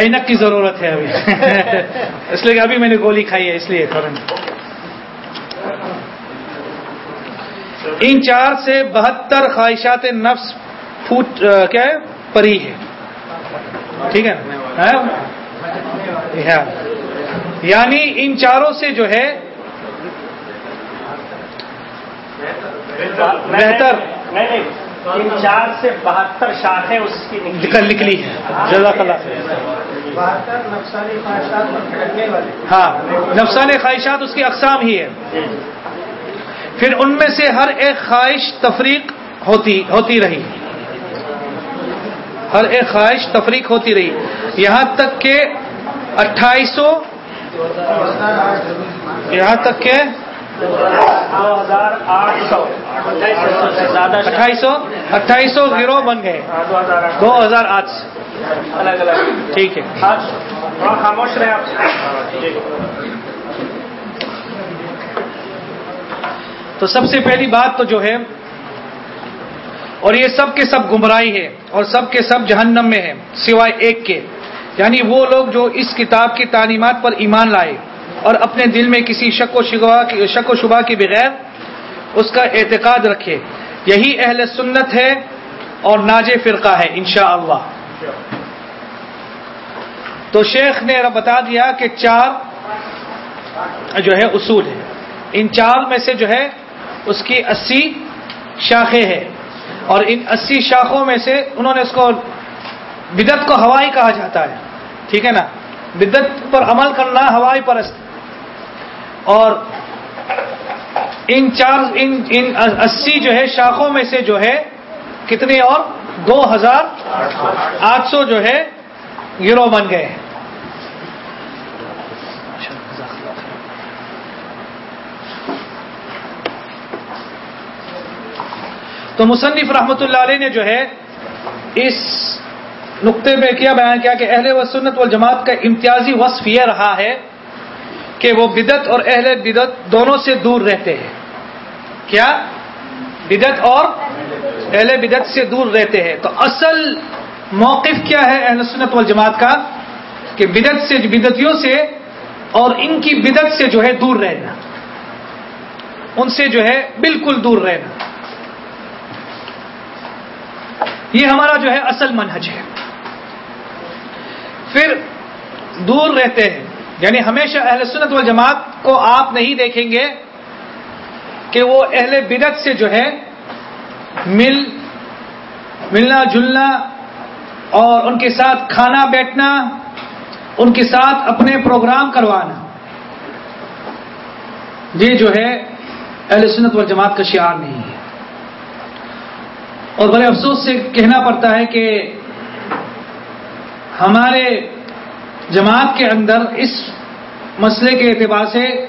اینک کی ضرورت ہے ابھی۔ اس لیے کہ ابھی میں نے گولی کھائی ہے اس لیے فوراً ان چار سے بہتر خواہشات نفس پھوٹ کیا ہے؟ پری ہے۔ ٹھیک ہے؟ نا یعنی ان چاروں سے جو ہے بہتر۔ ان چار سے بہتر شاخیں اس کی نکل نکلی ہے جزاک اللہ بہتر نفسانی خواہشات ہاں نفسانی خواہشات اس کی اقسام ہی ہے پھر ان میں سے ہر ایک خواہش تفریق ہوتی ہوتی رہی۔ ہر ایک خواہش تفریق ہوتی رہی۔ یہاں تک کہ اٹھائیسو یہاں تک کہ سو اٹھائیس سو۔ اٹھائیس سو گروہ بن گئے۔ دو ہزار آٹھ الگ الگ۔ ٹھیک ہے۔ خاموش رہے آپ۔ تو سب سے پہلی بات تو جو ہے، اور یہ سب کے سب گمراہی ہے اور سب کے سب جہنم میں ہے سوائے ایک کے۔ یعنی وہ لوگ جو اس کتاب کی تعلیمات پر ایمان لائے، اور اپنے دل میں کسی شک و شبہ کی، شک و شبہ کے بغیر اس کا اعتقاد رکھے۔ یہی اہل سنت ہے، اور ناج فرقہ ہے، انشاءاللہ۔ تو شیخ نے بتا دیا کہ چار جو ہے اصول ہے ان چار میں سے جو ہے اس کی اسی شاخیں ہیں۔ اور ان اسی شاخوں میں سے انہوں نے اس کو بدت کو ہوائی کہا جاتا ہے۔ ٹھیک ہے نا؟ بدت پر عمل کرنا ہوائی پرست۔ اور ان چار، ان ان اسی جو ہے شاخوں میں سے جو ہے کتنے اور؟ دو ہزار آٹھ سو۔ جو ہے گروہ بن گئے۔ ہیں تو مصنف رحمۃ اللہ علیہ نے جو ہے اس نقطے میں کیا بیان کیا کہ اہل و سنت والجماعت کا امتیازی وصف یہ رہا ہے کہ وہ بدت اور اہل بدت دونوں سے دور رہتے ہیں۔ کیا؟ بدت اور اہل بدت سے دور رہتے ہیں۔ تو اصل موقف کیا ہے اہل سنت والجماعت کا؟ کہ بدت سے بدتیوں سے اور ان کی بدت سے جو ہے دور رہنا۔ ان سے جو ہے بالکل دور رہنا۔ یہ ہمارا جو ہے اصل منہج ہے۔ پھر دور رہتے ہیں۔ یعنی ہمیشہ اہل سنت والجماعت کو آپ نہیں دیکھیں گے کہ وہ اہل بدت سے جو ہے مل، ملنا، جلنا اور ان کے ساتھ کھانا بیٹھنا، ان کے ساتھ اپنے پروگرام کروانا۔ یہ جو ہے اہل سنت والجماعت کا شعار نہیں۔ ہے اور بڑے افسوس سے کہنا پڑتا ہے کہ ہمارے جماعت کے اندر اس مسئلے کے اعتبار سے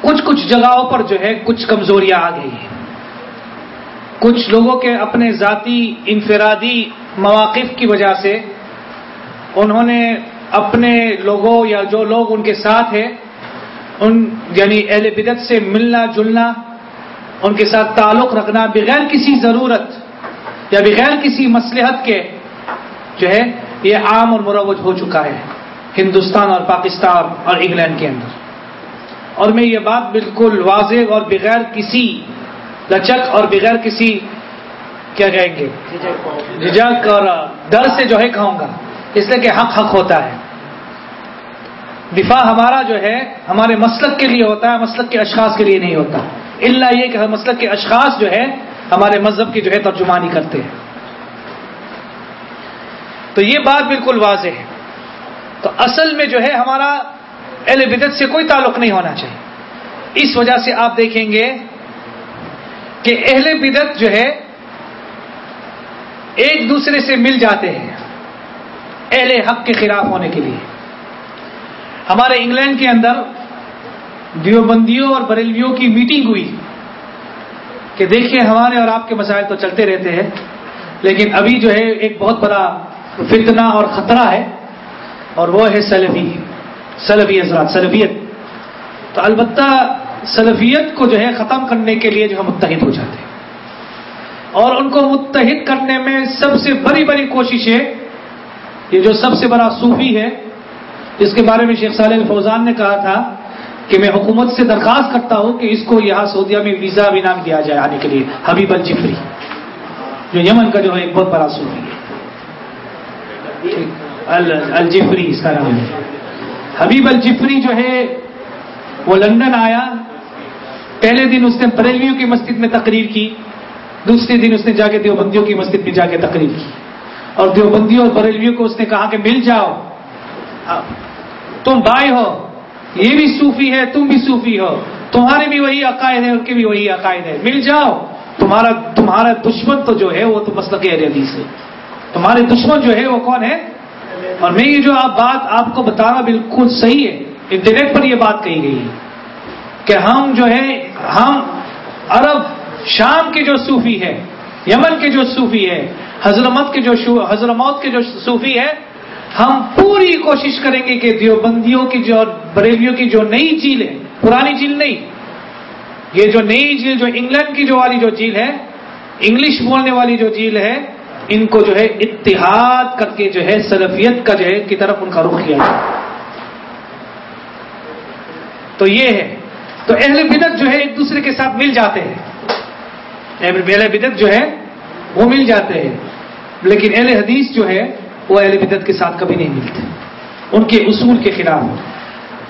کچھ کچھ جگہوں پر جو ہے کچھ کمزوریاں آ گئی ہیں۔ کچھ لوگوں کے اپنے ذاتی انفرادی مواقف کی وجہ سے انہوں نے اپنے لوگوں یا جو لوگ ان کے ساتھ ہیں، ان یعنی اہل بدت سے ملنا جلنا ان کے ساتھ تعلق رکھنا بغیر کسی ضرورت یا بغیر کسی مصلحت کے جو ہے یہ عام اور مروج ہو چکا ہے ہندوستان اور پاکستان اور انگلینڈ کے اندر۔ اور میں یہ بات بالکل واضح اور بغیر کسی لچک اور بغیر کسی کیا کہیں گے؟ جھجک اور ڈر سے جو ہے کہوں گا۔ اس لیے کہ حق حق ہوتا ہے۔ دفاع ہمارا جو ہے، ہمارے مسلک کے لیے ہوتا ہے، مسلک کے اشخاص کے لیے نہیں ہوتا۔ اللہ یہ کہ مسلک کے اشخاص جو ہے، ہمارے مذہب کی جو ہے ترجمانی کرتے ہیں۔ تو یہ بات بالکل واضح ہے۔ تو اصل میں جو ہے، ہمارا اہل بدت سے کوئی تعلق نہیں ہونا چاہیے۔ اس وجہ سے آپ دیکھیں گے کہ اہل بدت جو ہے، ایک دوسرے سے مل جاتے ہیں، اہل حق کے خلاف ہونے کے لیے۔ ہمارے انگلینڈ کے اندر دیوبندیوں اور بریلویوں کی میٹنگ ہوئی کہ دیکھیں ہمارے اور آپ کے مسائل تو چلتے رہتے ہیں، لیکن ابھی جو ہے ایک بہت بڑا فتنہ اور خطرہ ہے اور وہ ہے سلفی سلفی حضرات، سلفیت۔ تو البتہ سلفیت کو جو ہے ختم کرنے کے لیے جو ہے متحد ہو جاتے ہیں۔ اور ان کو متحد کرنے میں سب سے بڑی بڑی کوشش ہے یہ جو سب سے بڑا صوفی ہے جس کے بارے میں شیخ صالح فوزان نے کہا تھا کہ میں حکومت سے درخواست کرتا ہوں کہ اس کو یہاں سعودیہ میں ویزا بھی نام دیا جائے آنے کے لیے۔ حبیب الجفری، جو یمن کا جو ہے، ایک بہت بڑا صوفی ہے۔ الجفری، اس کا نام ہے۔ حبیب الجفری جو ہے، وہ لندن آیا۔ پہلے دن اس نے بریلویوں کی مسجد میں تقریر کی۔ دوسرے دن اس نے جا کے دیوبندیوں کی مسجد میں جا کے تقریر کی۔ اور دیوبندیوں اور بریلویوں کو اس نے کہا کہ مل جاؤ۔ تم بھائی ہو، یہ بھی صوفی ہے، تم بھی صوفی ہو۔ تمہارے بھی وہی عقائد ہے ان کے بھی وہی عقائد ہے مل جاؤ۔ تمہارا تمہارا دشمن تو جو ہے وہ تو مسلک حدیث ہے تمہارے دشمن جو ہے وہ کون ہے اور میں یہ جو آپ بات آپ کو بتانا بالکل صحیح ہے، انٹرنیٹ پر یہ بات کہی گئی ہے کہ ہم جو ہے، ہم عرب شام کے جو صوفی ہے یمن کے جو صوفی ہے حضرمت کے جو حضرموت کے جو صوفی ہے ہم پوری کوشش کریں گے کہ دیوبندیوں کی جو بریلیوں کی جو نئی جھیل ہے، پرانی جھیل نہیں، یہ جو نئی جھیل جو انگلینڈ کی جو والی جو جھیل ہے، انگلش بولنے والی جو جھیل ہے، ان کو جو ہے اتحاد کر کے جو ہے سلفیت کا جو ہے کی طرف ان کا رخ کیا جائے۔ تو یہ ہے۔ تو اہل بدت جو ہے ایک دوسرے کے ساتھ مل جاتے ہیں۔ اہل بدت جو ہے، وہ مل جاتے ہیں۔ لیکن اہل حدیث جو ہے وہ اہل بدت کے ساتھ کبھی نہیں ملتے۔ ان کے اصول کے خلاف۔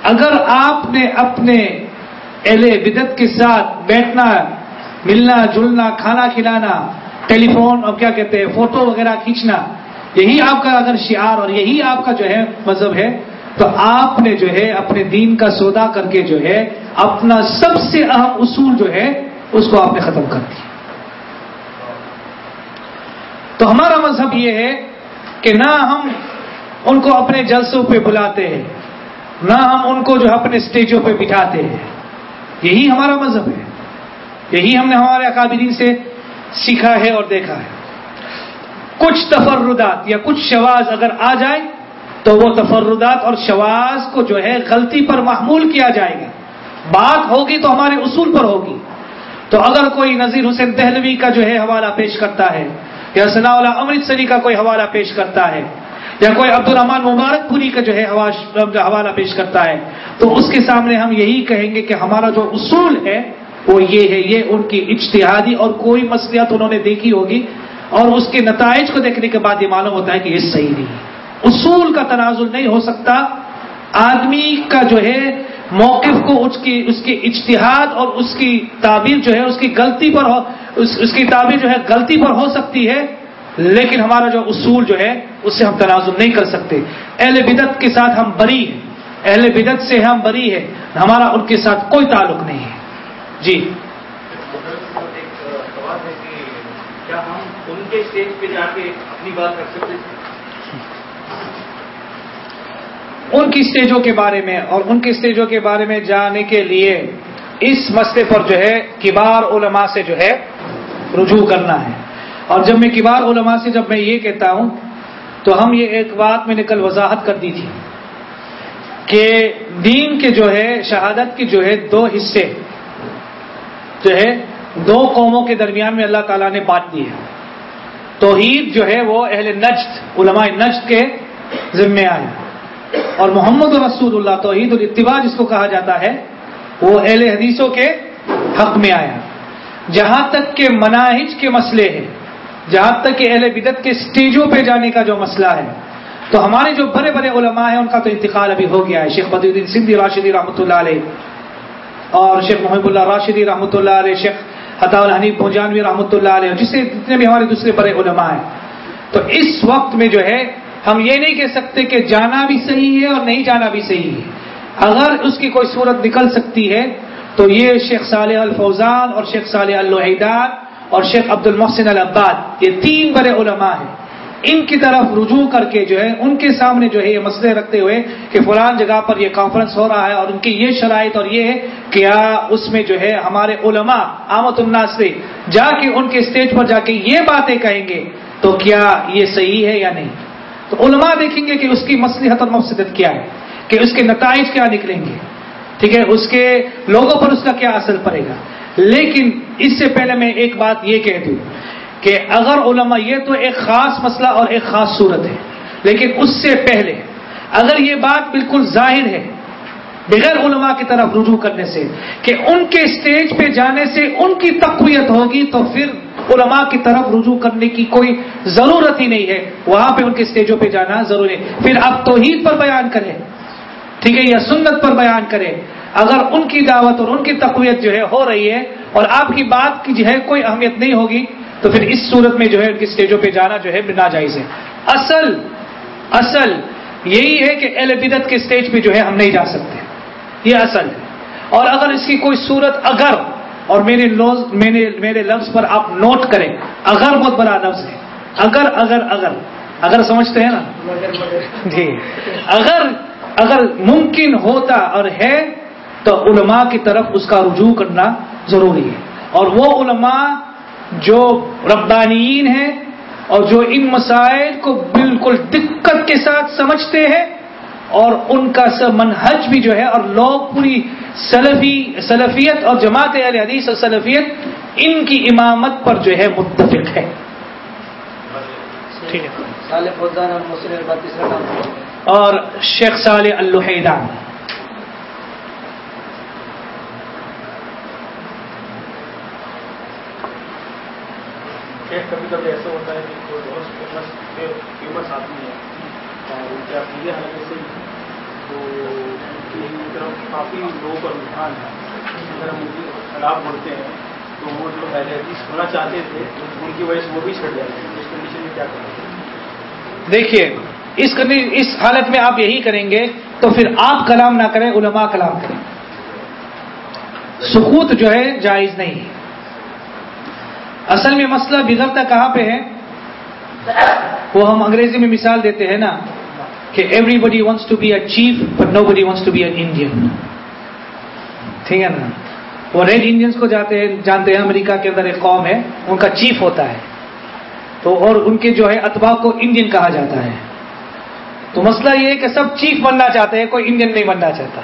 اگر آپ نے اپنے اہل بدت کے ساتھ بیٹھنا، ملنا، جلنا، کھانا کھلانا ٹیلی فون اور کیا کہتے ہیں، فوٹو وغیرہ کھینچنا، یہی آپ کا اگر شعار اور یہی آپ کا جو ہے مذہب ہے، تو آپ نے جو ہے اپنے دین کا سودا کر کے جو ہے اپنا سب سے اہم اصول جو ہے، اس کو آپ نے ختم کر دیا۔ تو ہمارا مذہب یہ ہے کہ نہ ہم ان کو اپنے جلسوں پہ بلاتے ہیں، نہ ہم ان کو جو اپنے اسٹیجوں پہ بٹھاتے ہیں۔ یہی ہمارا مذہب ہے۔ یہی ہم نے ہمارے اکابرین سے سیکھا ہے اور دیکھا ہے۔ کچھ تفردات یا کچھ شواز اگر آ جائے تو وہ تفردات اور شواز کو جو ہے غلطی پر محمول کیا جائے گا۔ بات ہوگی تو ہمارے اصول پر ہوگی۔ تو اگر کوئی نذیر حسین دہلوی کا جو ہے حوالہ پیش کرتا ہے یا ثناء اللہ، امرتسری کا کوئی حوالہ پیش کرتا ہے، یا کوئی عبد الرحمان مبارک پوری کا جو ہے حوالہ پیش کرتا ہے، تو اس کے سامنے ہم یہی کہیں گے کہ ہمارا جو اصول ہے، وہ یہ ہے، یہ ان کی اجتہادی اور کوئی مسئلہ انہوں نے دیکھی ہوگی اور اس کے نتائج کو دیکھنے کے بعد یہ معلوم ہوتا ہے کہ یہ صحیح نہیں ہے۔ اصول کا تنازل نہیں ہو سکتا، آدمی کا جو ہے موقف کو اس کی اس کی اجتہاد اور اس کی تعبیر جو ہے، اس کی غلطی پر اس اس کی تعبیر جو ہے غلطی پر ہو سکتی ہے لیکن ہمارا جو اصول جو ہے اس سے ہم تنازع نہیں کر سکتے۔ اہل بدت کے ساتھ ہم بری ہیں۔ اہل بدت سے ہم بری ہے ہمارا ان کے ساتھ کوئی تعلق نہیں ہے۔ جی۔ کیا ہم ان کے اسٹیج پہ جا کے اپنی بات رکھ سکتے ان کی اسٹیجوں کے بارے میں اور ان کی اسٹیجوں کے بارے میں جانے کے لیے اس مسئلے پر جو ہے، کبار علماء سے جو ہے، رجوع کرنا ہے۔ اور جب میں کبار علماء سے جب میں یہ کہتا ہوں، تو ہم یہ ایک بات میں نے کل وضاحت کر دی تھی کہ دین کے جو ہے، شہادت کی جو ہے دو حصے، جو ہے، دو قوموں کے درمیان میں اللہ تعالیٰ نے بات دی ہے۔ توحید جو ہے، وہ اہل نجد، علماء نجد کے ذمے آئے۔ اور محمد رسول اللہ، توحید الاتباع جس کو کہا جاتا ہے وہ اہل حدیثوں کے حق میں آیا۔ جہاں تک کہ مناہج کے مسئلے ہیں، جہاں تک کہ اہل بدت کے سٹیجوں پہ جانے کا جو مسئلہ ہے، تو ہمارے جو بڑے بڑے علماء ہیں، ان کا تو انتقال ابھی ہو گیا ہے۔ شیخ بدی الدین سندھی راشدی رحمۃ اللہ علیہ اور شیخ محب اللہ راشدی رحمۃ اللہ علیہ، شیخ حتا الحنیف بھوجانوی رحمۃ اللہ علیہ جس سے جتنے بھی ہمارے دوسرے بڑے علماء ہیں۔ تو اس وقت میں جو ہے، ہم یہ نہیں کہہ سکتے کہ جانا بھی صحیح ہے اور نہیں جانا بھی صحیح ہے۔ اگر اس کی کوئی صورت نکل سکتی ہے، تو یہ شیخ صالح الفوزان اور شیخ صالح الحیدان اور شیخ عبد المحسن العباد، یہ تین بڑے علماء ہیں۔ ان کی طرف رجوع کر کے جو ہے، ان کے سامنے جو ہے، یہ مسئلے رکھتے ہوئے کہ فلان جگہ پر یہ کانفرنس ہو رہا ہے اور ان کی یہ شرائط اور یہ ہے کہ اس میں جو ہے ہمارے علماء آمد الناس سے جا کے ان کے اسٹیج پر جا کے یہ باتیں کہیں گے، تو کیا یہ صحیح ہے یا نہیں؟ تو علماء دیکھیں گے کہ اس کی مسلحت اور مفصد کیا ہے۔ کہ اس کے نتائج کیا نکلیں گے؟ ٹھیک ہے؟ اس کے لوگوں پر اس کا کیا اثر پڑے گا؟ لیکن اس سے پہلے میں ایک بات یہ کہہ دوں کہ اگر علماء یہ تو ایک خاص مسئلہ اور ایک خاص صورت ہے، لیکن اس سے پہلے اگر یہ بات بالکل ظاہر ہے، بغیر علماء کی طرف رجوع کرنے سے، کہ ان کے اسٹیج پہ جانے سے ان کی تقویت ہوگی، تو پھر علماء کی طرف رجوع کرنے کی کوئی ضرورت ہی نہیں ہے۔ وہاں پہ ان کے اسٹیجوں پہ جانا ضروری ہے۔ پھر آپ توحید پر بیان کریں۔ ٹھیک ہے یا سنت پر بیان کریں۔ اگر ان کی دعوت اور ان کی تقویت جو ہے ہو رہی ہے اور آپ کی بات کی جو ہے کوئی اہمیت نہیں ہوگی تو پھر اس صورت میں جو ہے ان کی اسٹیجوں پہ جانا جو ہے ناجائز ہے۔ اصل اصل یہی ہے کہ اہل بدت کے اسٹیج پہ جو ہے ہم نہیں جا سکتے۔ یہ اصل ہے۔ اور اگر اس کی کوئی صورت اگر اور میرے میرے میرے لفظ پر آپ نوٹ کریں اگر بہت بڑا لفظ ہے۔ اگر اگر اگر۔ اگر سمجھتے ہیں نا؟ جی۔ اگر اگر ممکن ہوتا اور ہے، تو علماء کی طرف اس کا رجوع کرنا ضروری ہے۔ اور وہ علماء جو ربانیین ہیں اور جو ان مسائل کو بالکل دقت کے ساتھ سمجھتے ہیں، اور ان کا منحج بھی جو ہے، اور لوگ پوری سلفی، سلفیت اور جماعت علیہ حدیث اور سلفیت ان کی امامت پر جو ہے متفق ہے۔ ٹھیک ہے اور شیخ صالح الحیدان کبھی کبھی ایسا ہوتا ہے کہ کوئی بہت فیمس آدمی ہے اور ان کے اپنے حلقے سے تو ان کی طرف کافی لوگوں کا رجحان ہے اسی طرح مجھے خراب ہیں تو وہ جو پہلے حدیث ہونا چاہتے تھے ان کی وجہ سے وہ بھی چھٹ جاتے ہیں۔ اس کنڈیشن میں کیا کریں؟ دیکھیے اس اس حالت میں آپ یہی کریں گے تو پھر آپ کلام نہ کریں، علماء کلام کریں۔ سکوت جو ہے، جائز نہیں ہے۔ اصل میں مسئلہ بگڑتا کہاں پہ ہے؟ وہ ہم انگریزی میں مثال دیتے ہیں نا کہ everybody wants to be a chief but nobody wants to be an Indian ٹھیک ہے نا؟ وہ ریڈ انڈینس کو جاتے ہیں، جانتے ہیں امریکہ کے اندر ایک قوم ہے، ان کا چیف ہوتا ہے۔ تو اور ان کے جو ہے، اتباع کو انڈین کہا جاتا ہے۔ تو مسئلہ یہ ہے کہ سب چیف بننا چاہتے ہیں، کوئی انڈین نہیں بننا چاہتا۔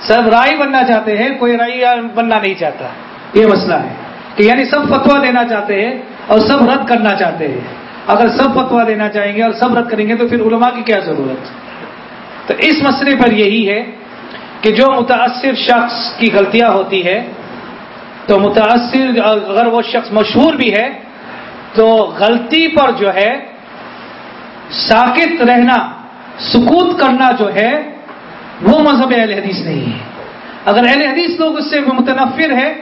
سب رائی بننا چاہتے ہیں، کوئی رائی بننا نہیں چاہتا۔ یہ مسئلہ ہے۔ کہ یعنی سب فتوا دینا چاہتے ہیں اور سب رد کرنا چاہتے ہیں۔ اگر سب فتوا دینا چاہیں گے اور سب رد کریں گے تو پھر علماء کی کیا ضرورت؟ تو اس مسئلے پر یہی ہے کہ جو متاثر شخص کی غلطیاں ہوتی ہے تو متاثر اگر وہ شخص مشہور بھی ہے، تو غلطی پر جو ہے ساکت رہنا سکوت کرنا جو ہے، وہ مذہب اہل حدیث نہیں ہے۔ اگر اہل حدیث لوگ اس سے متنفر ہے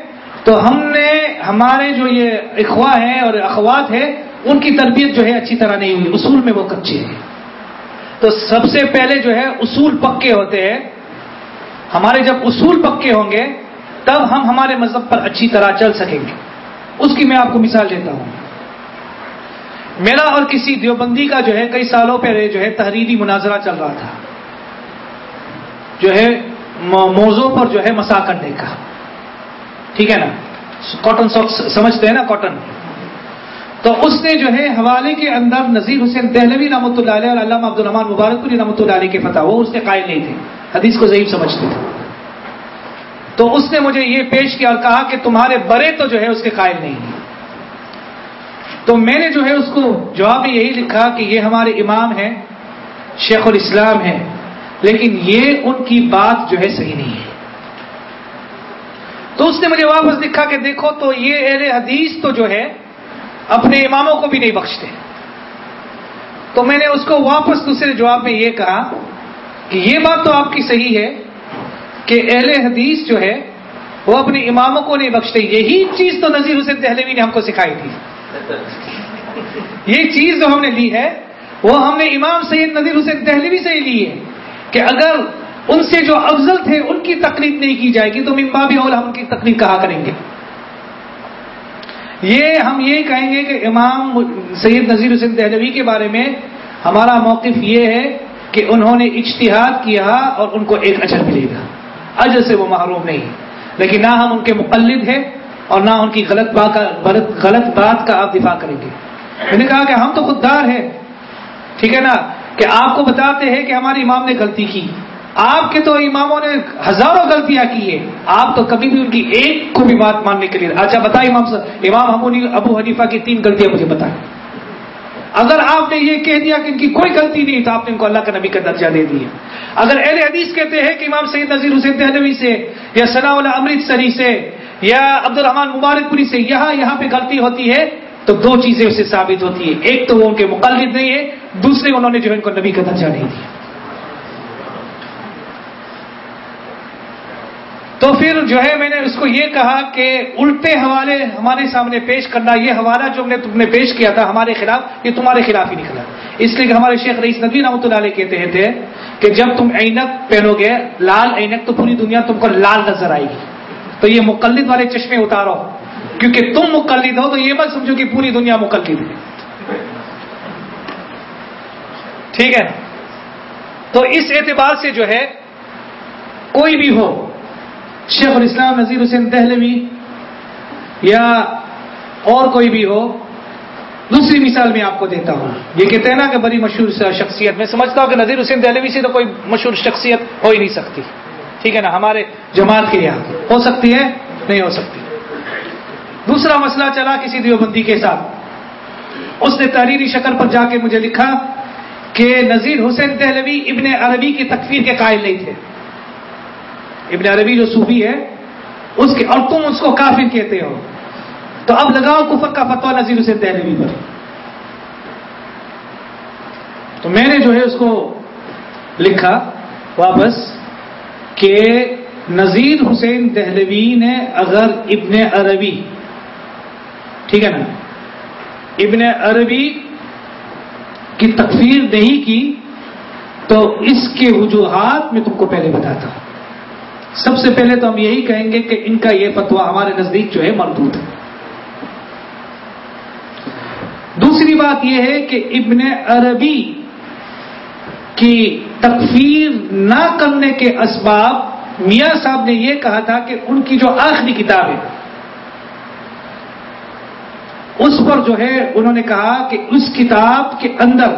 تو ہم نے، ہمارے جو یہ اخوا ہیں اور اخوات ہیں، ان کی تربیت جو ہے اچھی طرح نہیں ہوئی۔ اصول میں وہ کچے ہیں۔ تو سب سے پہلے جو ہے، اصول پکے ہوتے ہیں۔ ہمارے جب اصول پکے ہوں گے، تب ہم ہمارے مذہب پر اچھی طرح چل سکیں گے۔ اس کی میں آپ کو مثال دیتا ہوں۔ میرا اور کسی دیوبندی کا جو ہے کئی سالوں پہلے جو ہے تحریری مناظرہ چل رہا تھا۔ جو ہے موضوع پر جو ہے مسا کرنے کا۔ ٹھیک ہے نا؟ کاٹن ساکس سمجھتے ہیں نا کاٹن تو اس نے جو ہے حوالے کے اندر نذیر حسین تہلوی رحمۃ اللہ علیہ اور علامہ عبد الرحمان مبارک علی رحمۃ اللہ علیہ کے فتح وہ اس کے قائل نہیں تھے۔ حدیث کو ضعیف سمجھتے تھے تو اس نے مجھے یہ پیش کیا اور کہا کہ تمہارے بڑے تو جو ہے اس کے قائل نہیں ہیں۔ تو میں نے جو ہے اس کو جواب میں یہی لکھا کہ یہ ہمارے امام ہیں، شیخ الاسلام ہیں، لیکن یہ ان کی بات جو ہے صحیح نہیں ہے۔ تو اس نے مجھے واپس لکھا کہ دیکھو تو یہ اہل حدیث تو جو ہے اپنے اماموں کو بھی نہیں بخشتے۔ تو میں نے اس کو واپس دوسرے جواب میں یہ کہا کہ یہ بات تو آپ کی صحیح ہے کہ اہل حدیث جو ہے وہ اپنے اماموں کو نہیں بخشتے۔ یہی چیز تو نذیر حسین دہلوی نے ہم کو سکھائی تھی۔ یہ چیز جو ہم نے لی ہے، وہ ہم نے امام سید نذیر حسین دہلوی سے ہی لی ہے کہ اگر ان سے جو افضل تھے، ان کی تقلید نہیں کی جائے گی تو امبابی اور ہم ان کی تقلید کہا کریں گے؟ یہ ہم یہ کہیں گے کہ امام سید نذیر حسین دہلوی کے بارے میں ہمارا موقف یہ ہے کہ انہوں نے اجتہاد کیا اور ان کو ایک اجر ملے گا۔ اجر سے وہ محروم نہیں، لیکن نہ ہم ان کے مقلد ہیں۔ اور نہ ان کی غلط بات کا غلط بات کا آپ دفاع کریں گے۔ میں نے کہا کہ ہم تو خوددار ہیں۔ ٹھیک ہے نا؟ کہ آپ کو بتاتے ہیں کہ ہمارے امام نے غلطی کی۔ آپ کے تو اماموں نے ہزاروں غلطیاں کی ہیں۔ آپ تو کبھی بھی ان کی ایک کو بھی بات ماننے کے لیے اچھا بتائیں امام امام ابو حنیفہ کی تین غلطیاں مجھے بتائیں۔ اگر آپ نے یہ کہہ دیا کہ ان کی کوئی غلطی نہیں، تو آپ نے ان کو اللہ کے نبی کا درجہ دے دیا۔ اگر اہل حدیث کہتے ہیں کہ امام سید نذیر حسین دہلوی سے یا ثناء اللہ امرتسری سے یا عبد الرحمان مبارک پوری سے یہاں یہاں پہ غلطی ہوتی ہے تو دو چیزیں اسے ثابت ہوتی ہے ایک تو وہ ان کے مقلد نہیں ہے دوسرے انہوں نے جو ہے ان کو نبی کا درجہ نہیں دیا۔ تو پھر جو ہے میں نے اس کو یہ کہا کہ الٹے حوالے ہمارے سامنے پیش کرنا، یہ حوالہ جو تم نے پیش کیا تھا ہمارے خلاف، یہ تمہارے خلاف ہی نکلا۔ اس لیے کہ ہمارے شیخ رئیس ندوی رحمۃ اللہ علیہ کہتے تھے کہ جب تم اینک پہنو گے، لال اینک تو پوری دنیا تم کو لال نظر آئے گی۔ تو یہ مقلد والے چشمے اتارو۔ کیونکہ تم مقلد ہو تو یہ مت سمجھو کہ پوری دنیا مقلد ہے۔ ٹھیک ہے؟ تو اس اعتبار سے جو ہے، کوئی بھی ہو، شیخ الاسلام نذیر حسین دہلوی یا اور کوئی بھی ہو، دوسری مثال میں آپ کو دیتا ہوں۔ یہ کہتے ہیں نا کہ بڑی مشہور شخصیت، میں سمجھتا ہوں کہ نذیر حسین دہلوی سے تو کوئی مشہور شخصیت ہو ہی نہیں سکتی۔ ٹھیک ہے نا، ہمارے جماعت کے یہاں ہو سکتی ہے؟ نہیں ہو سکتی۔ دوسرا مسئلہ چلا کسی دیوبندی کے ساتھ۔ اس نے تحریری شکل پر جا کے مجھے لکھا کہ نذیر حسین دہلوی ابن عربی کی تکفیر کے قائل نہیں تھے۔ ابن عربی جو صوفی ہے، اس کے، اور تم اس کو کافر کہتے ہو۔ تو اب لگاؤ کفر کا فتوا نذیر حسین دہلوی پر۔ تو میں نے جو ہے اس کو لکھا، واپس کہ نذیر حسین دہلوی نے اگر ابن عربی، ٹھیک ہے نا؟ ابن عربی کی تکفیر نہیں کی، تو اس کے وجوہات میں تم کو پہلے بتاتا ہوں۔ سب سے پہلے تو ہم یہی کہیں گے کہ ان کا یہ فتوا ہمارے نزدیک جو ہے مردود ہے۔ دوسری بات یہ ہے کہ ابن عربی کی تکفیر نہ کرنے کے اسباب میاں صاحب نے یہ کہا تھا کہ ان کی جو آخری کتاب ہے، اس پر جو ہے انہوں نے کہا کہ اس کتاب کے اندر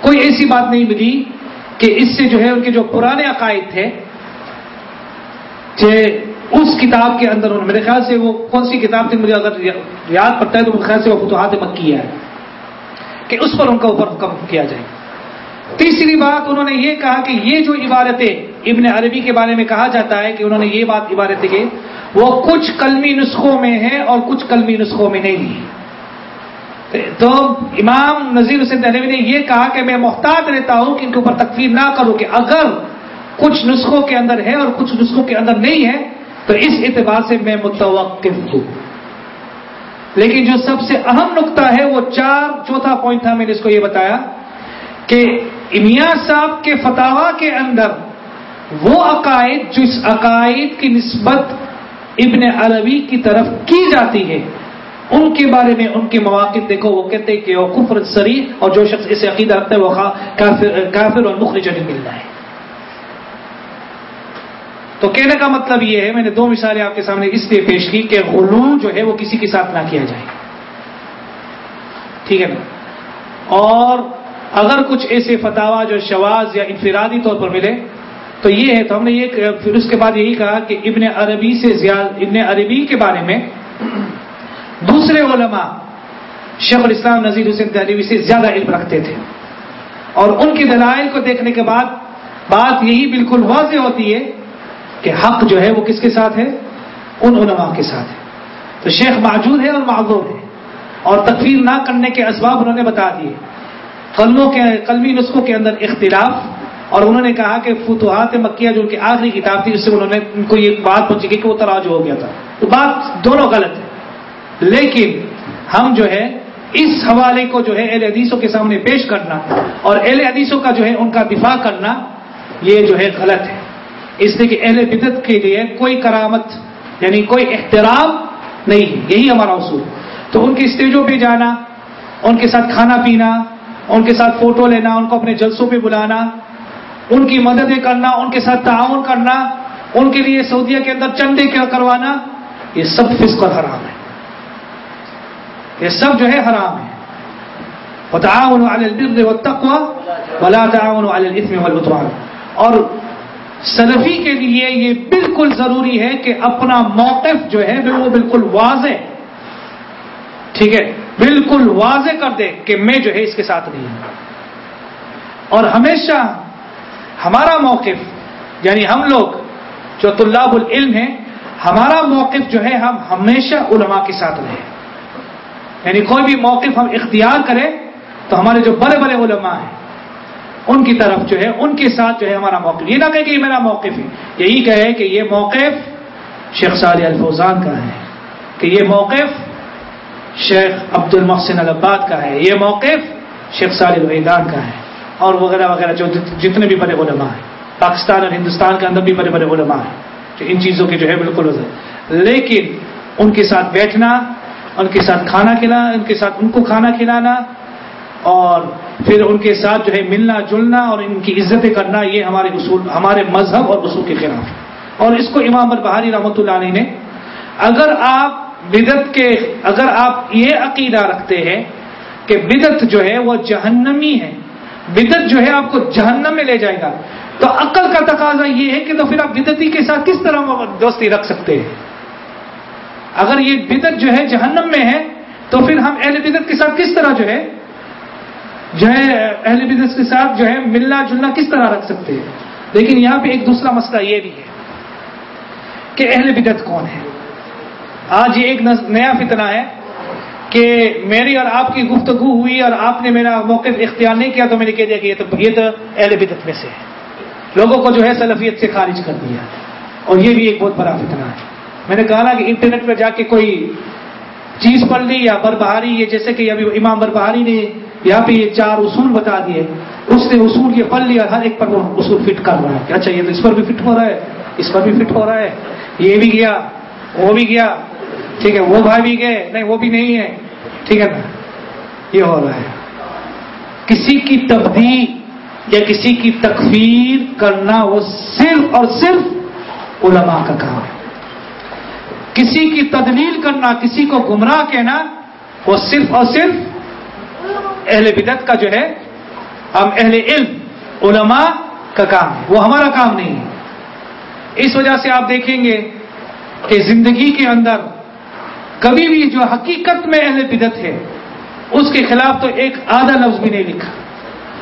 کوئی ایسی بات نہیں ملی کہ اس سے جو ہے ان کے جو پرانے عقائد تھے، کہ اس کتاب کے اندر میرے خیال سے وہ کون سی کتاب تھی، مجھے اگر یاد پڑتا ہے تو میرے خیال سے وہ فتوحات مکی ہے، کہ اس پر ان کا اوپر حکم کیا جائے۔ تیسری بات انہوں نے یہ کہا کہ یہ جو عبارتیں ابن عربی کے بارے میں کہا جاتا ہے کہ انہوں نے یہ بات عبارتیں کی وہ کچھ کلمی نسخوں میں ہیں اور کچھ کلمی نسخوں میں نہیں لی تو امام نذیر حسین دہلوی نے یہ کہا کہ میں محتاط رہتا ہوں کہ ان کے اوپر تکفیر نہ کروں کہ اگر کچھ نسخوں کے اندر ہے اور کچھ نسخوں کے اندر نہیں ہے، تو اس اعتبار سے میں متوقف ہوں۔ لیکن جو سب سے اہم نقطہ ہے، وہ چار چوتھا پوائنٹ تھا، میں نے اس کو یہ بتایا۔ کہ امیا صاحب کے فتوا کے اندر وہ عقائد جو اس عقائد کی نسبت ابن عربی کی طرف کی جاتی ہے، ان کے بارے میں ان کے مواقع دیکھو، وہ کہتے کہ وہ کفر سری اور جو شخص اسے عقیدہ رکھتا ہے، وہ کافر اور مخرج مل رہا ہے۔ تو کہنے کا مطلب یہ ہے، میں نے دو مثالیں آپ کے سامنے اس لیے پیش کی کہ غلو جو ہے وہ کسی کے ساتھ نہ کیا جائے۔ ٹھیک ہے نا؟ اور اگر کچھ ایسے فتوا جو شواز یا انفرادی طور پر ملے، تو یہ ہے، تو ہم نے یہ پھر اس کے بعد یہی کہا کہ ابن عربی سے زیادہ ابن عربی کے بارے میں دوسرے علماء شیخ الاسلام نذیر حسین عربی سے زیادہ علم رکھتے تھے۔ اور ان کے دلائل کو دیکھنے کے بعد بات یہی بالکل واضح ہوتی ہے کہ حق جو ہے وہ کس کے ساتھ ہے؟ ان علماء کے ساتھ ہے۔ تو شیخ موجود ہے اور معذور ہے۔ اور تکفیر نہ کرنے کے اسباب انہوں نے بتا دیے۔ قلموں کے قلمی نسخوں کے اندر اختلاف، اور انہوں نے کہا کہ فتوحات مکیہ جو ان کی آخری کتاب تھی اس سے انہوں نے ان کو یہ بات پہنچی کہ وہ تراج ہو گیا تھا۔ تو بات دونوں غلط ہے۔ لیکن ہم جو ہے، اس حوالے کو جو ہے اہل حدیثوں کے سامنے پیش کرنا اور اہل حدیثوں کا جو ہے ان کا دفاع کرنا، یہ جو ہے غلط ہے۔ اس لیے کہ اہل بدت کے لیے کوئی کرامت یعنی کوئی احترام نہیں یہی ہمارا اصول۔ تو ان کی اسٹیجوں پہ جانا، ان کے ساتھ کھانا پینا ان کے ساتھ فوٹو لینا، ان کو اپنے جلسوں پہ بلانا، ان کی مددیں کرنا، ان کے ساتھ تعاون کرنا، ان کے لیے سعودیہ کے اندر چندے کیا کروانا، یہ سب فسق اور حرام ہے۔ یہ سب جو ہے حرام ہے۔ وتعاونوا على البر والتقوى ولا تعاونوا على الاثم والعدوان۔ اور سلفی کے لیے یہ بالکل ضروری ہے کہ اپنا موقف جو ہے وہ بالکل واضح ٹھیک ہے؟ بالکل واضح کر دے کہ میں جو ہے اس کے ساتھ نہیں ہوں۔ اور ہمیشہ ہمارا موقف یعنی ہم لوگ جو طلاب العلم ہیں، ہمارا موقف جو ہے ہم ہمیشہ علماء کے ساتھ رہے یعنی کوئی بھی موقف ہم اختیار کریں تو ہمارے جو بڑے بڑے علماء ہیں، ان کی طرف جو ہے، ان کے ساتھ جو ہے ہمارا موقف۔ یہ نہ کہے کہ یہ میرا موقف ہے، یہی کہے کہ یہ موقف شیخ صالح الفوزان کا ہے کہ یہ موقف شیخ عبد المحسن الباد کا ہے، یہ موقف شیخ صالح الویدان کا ہے، اور وغیرہ وغیرہ جو جتنے بھی بڑے علماء ہیں، پاکستان اور ہندوستان کے اندر بھی بڑے بڑے علماء ہیں، جو ان چیزوں کے جو ہے بالکل لیکن ان کے ساتھ بیٹھنا، ان کے ساتھ کھانا کھلانا ان کے ساتھ ان کو کھانا کھلانا، اور پھر ان کے ساتھ جو ہے ملنا جلنا اور ان کی عزتیں کرنا، یہ ہمارے اصول، ہمارے مذہب اور اصول کے خلاف۔ ہے اور اس کو امام بہاری رحمۃ اللہ علیہ نے، اگر آپ بدت کے اگر آپ یہ عقیدہ رکھتے ہیں کہ بدت جو ہے وہ جہنمی ہے بدت جو ہے آپ کو جہنم میں لے جائے گا۔ تو عقل کا تقاضا یہ ہے کہ تو پھر آپ بدتی کے ساتھ کس طرح دوستی رکھ سکتے ہیں؟ اگر یہ بدت جو ہے جہنم میں ہے، تو پھر ہم اہل بدت کے ساتھ کس طرح جو ہے جو ہے اہل بدت کے ساتھ جو ہے ملنا جلنا کس طرح رکھ سکتے ہیں؟ لیکن یہاں پہ ایک دوسرا مسئلہ یہ بھی ہے کہ اہل بدت کون ہے آج یہ ایک نیا فتنہ ہے کہ میری اور آپ کی گفتگو ہوئی اور آپ نے میرا موقف اختیار نہیں کیا تو میں نے کہہ دیا کہ یہ تو یہ تو اہل بدت میں سے ہے۔ لوگوں کو جو ہے سلفیت سے خارج کر دیا اور یہ بھی ایک بہت بڑا فتنہ ہے۔ میں نے کہا نا کہ انٹرنیٹ پہ جا کے کوئی چیز پڑھ لی یا بربہاری، یہ جیسے کہ ابھی امام بربہاری نے یہاں پہ یہ چار اصول بتا دیے۔ اس نے اصول یہ پڑھ لیا ہر ایک پر وہ اصول فٹ کر رہا ہے۔ کہ اچھا یہ تو اس پر بھی فٹ ہو رہا ہے۔ اس پر بھی فٹ ہو رہا ہے۔ یہ بھی گیا، وہ بھی گیا۔ ٹھیک ہے، وہ بھائی بھی گئے، نہیں، وہ بھی نہیں ہے۔ ٹھیک ہے نا؟ یہ ہو رہا ہے۔ کسی کی تبدیل یا کسی کی تکفیر کرنا وہ صرف اور صرف علماء کا کام ہے۔ کسی کی تدلیل کرنا، کسی کو گمراہ کہنا وہ صرف اور صرف اہل بدت کا جو ہے، ہم اہل علم، علماء کا کام ہے۔ وہ ہمارا کام نہیں ہے۔ اس وجہ سے آپ دیکھیں گے کہ زندگی کے اندر کبھی بھی جو حقیقت میں اہل بدت ہے، اس کے خلاف تو ایک آدھا لفظ بھی نہیں لکھا۔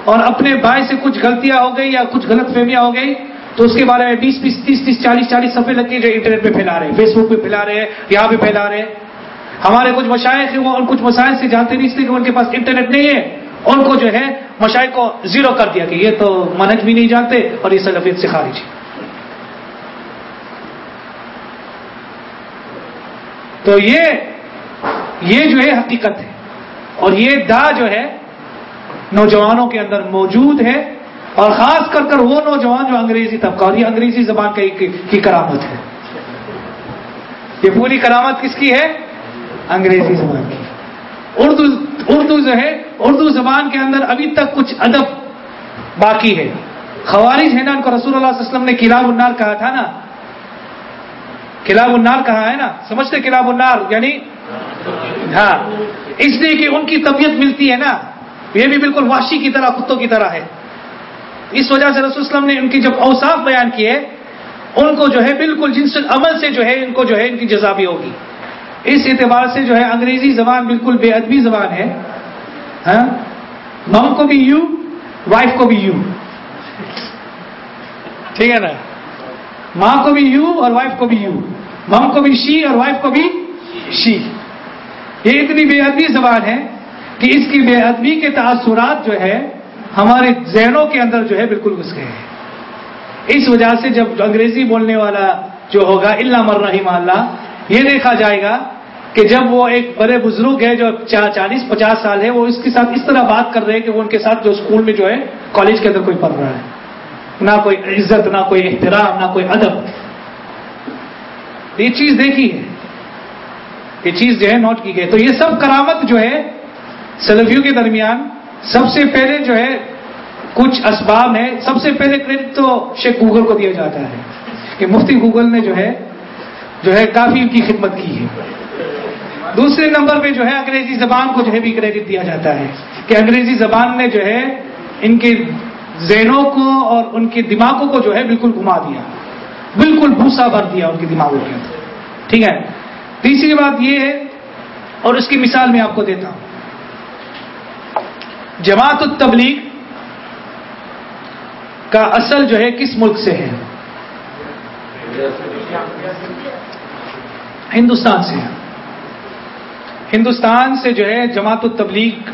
اور اپنے بھائی سے کچھ غلطیاں ہو گئی یا کچھ غلط فہمیاں ہو گئی، تو اس کے بارے میں بیس بیس تیس تیس چالیس چالیس سفے لگ کے جو انٹرنیٹ پہ پھیلا رہے ہیں، فیس بک پہ پھیلا رہے ہیں، یہاں پہ پھیلا رہے ہیں۔ ہمارے کچھ مشاعر وہ کچھ مسائل سے جانتے نہیں، اس لیے کہ ان کے پاس انٹرنیٹ نہیں ہے۔ ان کو جو ہے مشاعر کو زیرو کر دیا کہ یہ تو منج بھی نہیں جانتے اور یہ سلفیت سے خارج ہے تو یہ یہ جو ہے حقیقت ہے۔ اور یہ دا جو ہے نوجوانوں کے اندر موجود ہے۔ اور خاص کر کر وہ نوجوان جو انگریزی طبقہ، اور یہ انگریزی زبان کی کرامت ہے۔ یہ پوری کرامت کس کی ہے؟ انگریزی زبان کی۔ اردو اردو جو ہے، اردو زبان کے اندر ابھی تک کچھ ادب باقی ہے۔ خوارج ہے نا، ان کو رسول اللہ علیہ وسلم نے کلاب النار کہا تھا نا۔ کلاب النار کہا ہے نا؟ سمجھتے کلاب النار یعنی؟ ہاں۔ اس لیے کہ ان کی طبیعت ملتی ہے نا۔ یہ بھی بالکل واشی کی طرح، کتوں کی طرح ہے۔ اس وجہ سے رسول وسلم نے ان کی جب اوصاف بیان کیے، ان کو جو ہے بالکل جن سے عمل سے جو ہے، ان کو جو ہے، ان کی جزا بھی ہوگی۔ اس اعتبار سے جو ہے، انگریزی زبان بالکل بے ادبی زبان ہے۔ ہاں؟ مم کو بھی یو وائف کو بھی یو ٹھیک ہے نا؟ ماں کو بھی یو اور وائف کو بھی یو مم کو بھی شی اور وائف کو بھی شی۔ یہ اتنی بے ادبی زبان ہے کہ اس کی بے ادبی کے تاثرات جو ہے ہمارے ذہنوں کے اندر جو ہے بالکل گھس گئے ہیں۔ اس وجہ سے جب انگریزی بولنے والا جو ہوگا اللہ مر رحیم اللہ، یہ دیکھا جائے گا کہ جب وہ ایک بڑے بزرگ ہے جو چالیس، پچاس سال ہے وہ اس کے ساتھ اس طرح بات کر رہے ہیں کہ وہ ان کے ساتھ جو اسکول میں جو ہے، کالج کے اندر کوئی پڑھ رہا ہے۔ نہ کوئی عزت، نہ کوئی احترام، نہ کوئی ادب۔ یہ چیز دیکھی ہے۔ یہ چیز جو ہے نوٹ کی گئی۔ تو یہ سب کرامت جو ہے سلفیوں کے درمیان سب سے پہلے جو ہے کچھ اسباب ہیں۔ سب سے پہلے کریڈٹ تو شیخ گوگل کو دیا جاتا ہے کہ مفتی گوگل نے جو ہے جو ہے کافی ان کی خدمت کی ہے۔ دوسرے نمبر پہ جو ہے انگریزی زبان کو جو ہے بھی کریڈٹ دیا جاتا ہے کہ انگریزی زبان نے جو ہے ان کے ذہنوں کو اور ان کے دماغوں کو جو ہے بالکل گھما دیا۔ بالکل بھوسا بھر دیا ان کے دماغوں کے اندر۔ ٹھیک ہے؟ تیسری بات یہ ہے، اور اس کی مثال میں آپ کو دیتا ہوں۔ جماعت التبلیغ کا اصل جو ہے کس ملک سے ہے؟ ہندوستان سے ہے۔ ہندوستان سے جو ہے جماعت التبلیغ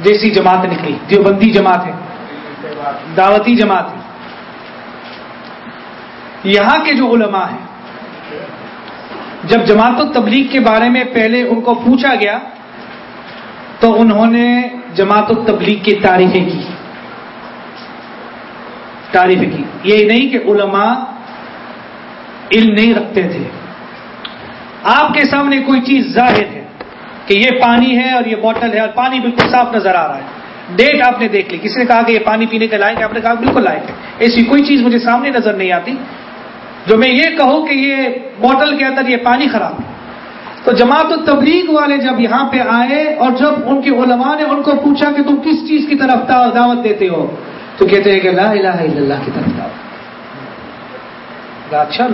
جیسی جماعت نکلی۔ دیوبندی جماعت ہے۔ دعوتی جماعت یہاں کے جو علماء ہیں، جب جماعت التبلیغ کے بارے میں پہلے ان کو پوچھا گیا، تو انہوں نے جماعت التبلیغ کی تعریفیں کی۔ تعریفیں کی۔ یہ نہیں کہ علماء علم نہیں رکھتے تھے۔ آپ کے سامنے کوئی چیز ظاہر ہے کہ یہ پانی ہے اور یہ بوٹل ہے اور پانی بالکل صاف نظر آ رہا ہے۔ ڈیٹ آپ نے دیکھ لی۔ کسی نے کہا کہ یہ پانی پینے کے لائق ہے؟ آپ نے کہا بالکل لائق ہے۔ ایسی کوئی چیز مجھے سامنے نظر نہیں آتی جو میں یہ کہوں کہ یہ بوٹل کے اندر یہ پانی خراب ہے۔ تو جماعت التبلیغ والے جب یہاں پہ آئے اور جب ان کے علماء نے ان کو پوچھا کہ تم کس چیز کی طرف دعوت دیتے ہو؟ تو کہتے ہیں کہ لا الہ الا اللہ کی طرف دعوت۔ اچھا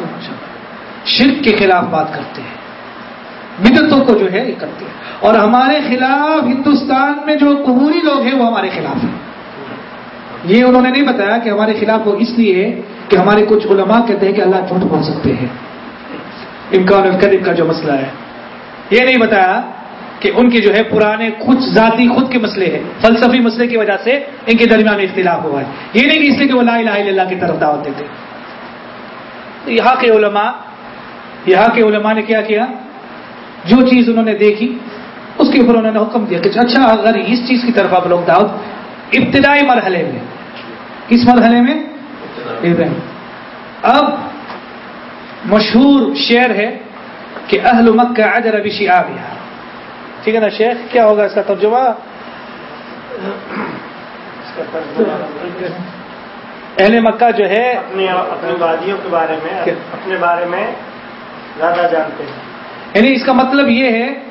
شرک کے خلاف بات کرتے ہیں۔ بدتوں کو جو ہے یہ کرتے ہیں۔ اور ہمارے خلاف ہندوستان میں جو قبوری لوگ ہیں وہ ہمارے خلاف ہیں۔ یہ انہوں نے نہیں بتایا کہ ہمارے خلاف وہ اس لیے کہ ہمارے کچھ علماء کہتے ہیں کہ اللہ جھوٹ بول سکتے ہیں۔ امکان القریب کا جو مسئلہ ہے۔ یہ نہیں بتایا کہ ان کے جو ہے پرانے کچھ ذاتی خود کے مسئلے ہیں، فلسفی مسئلے کی وجہ سے ان کے درمیان اختلاف ہوا ہے۔ یہ نہیں کہ اس لیے کہ وہ لا الہ الا اللہ کی طرف دعوت دیتے۔ یہاں کے علماء، یہاں کے علماء نے کیا کیا؟ جو چیز انہوں نے دیکھی اس کے اوپر انہوں نے حکم دیا کہ اچھا اگر اس چیز کی طرف آپ لوگ دعوت ابتدائی مرحلے میں۔ کس مرحلے میں؟ اب مشہور شعر ہے کہ اہل مکہ اجر ابھی آ گیا ٹھیک ہے نا شیخ؟ کیا ہوگا اس کا ترجمہ؟ اہل مکہ جو ہے اپنی اپنی وادیوں کے بارے میں اپنے بارے میں زیادہ جانتے ہیں۔ یعنی اس کا مطلب یہ ہے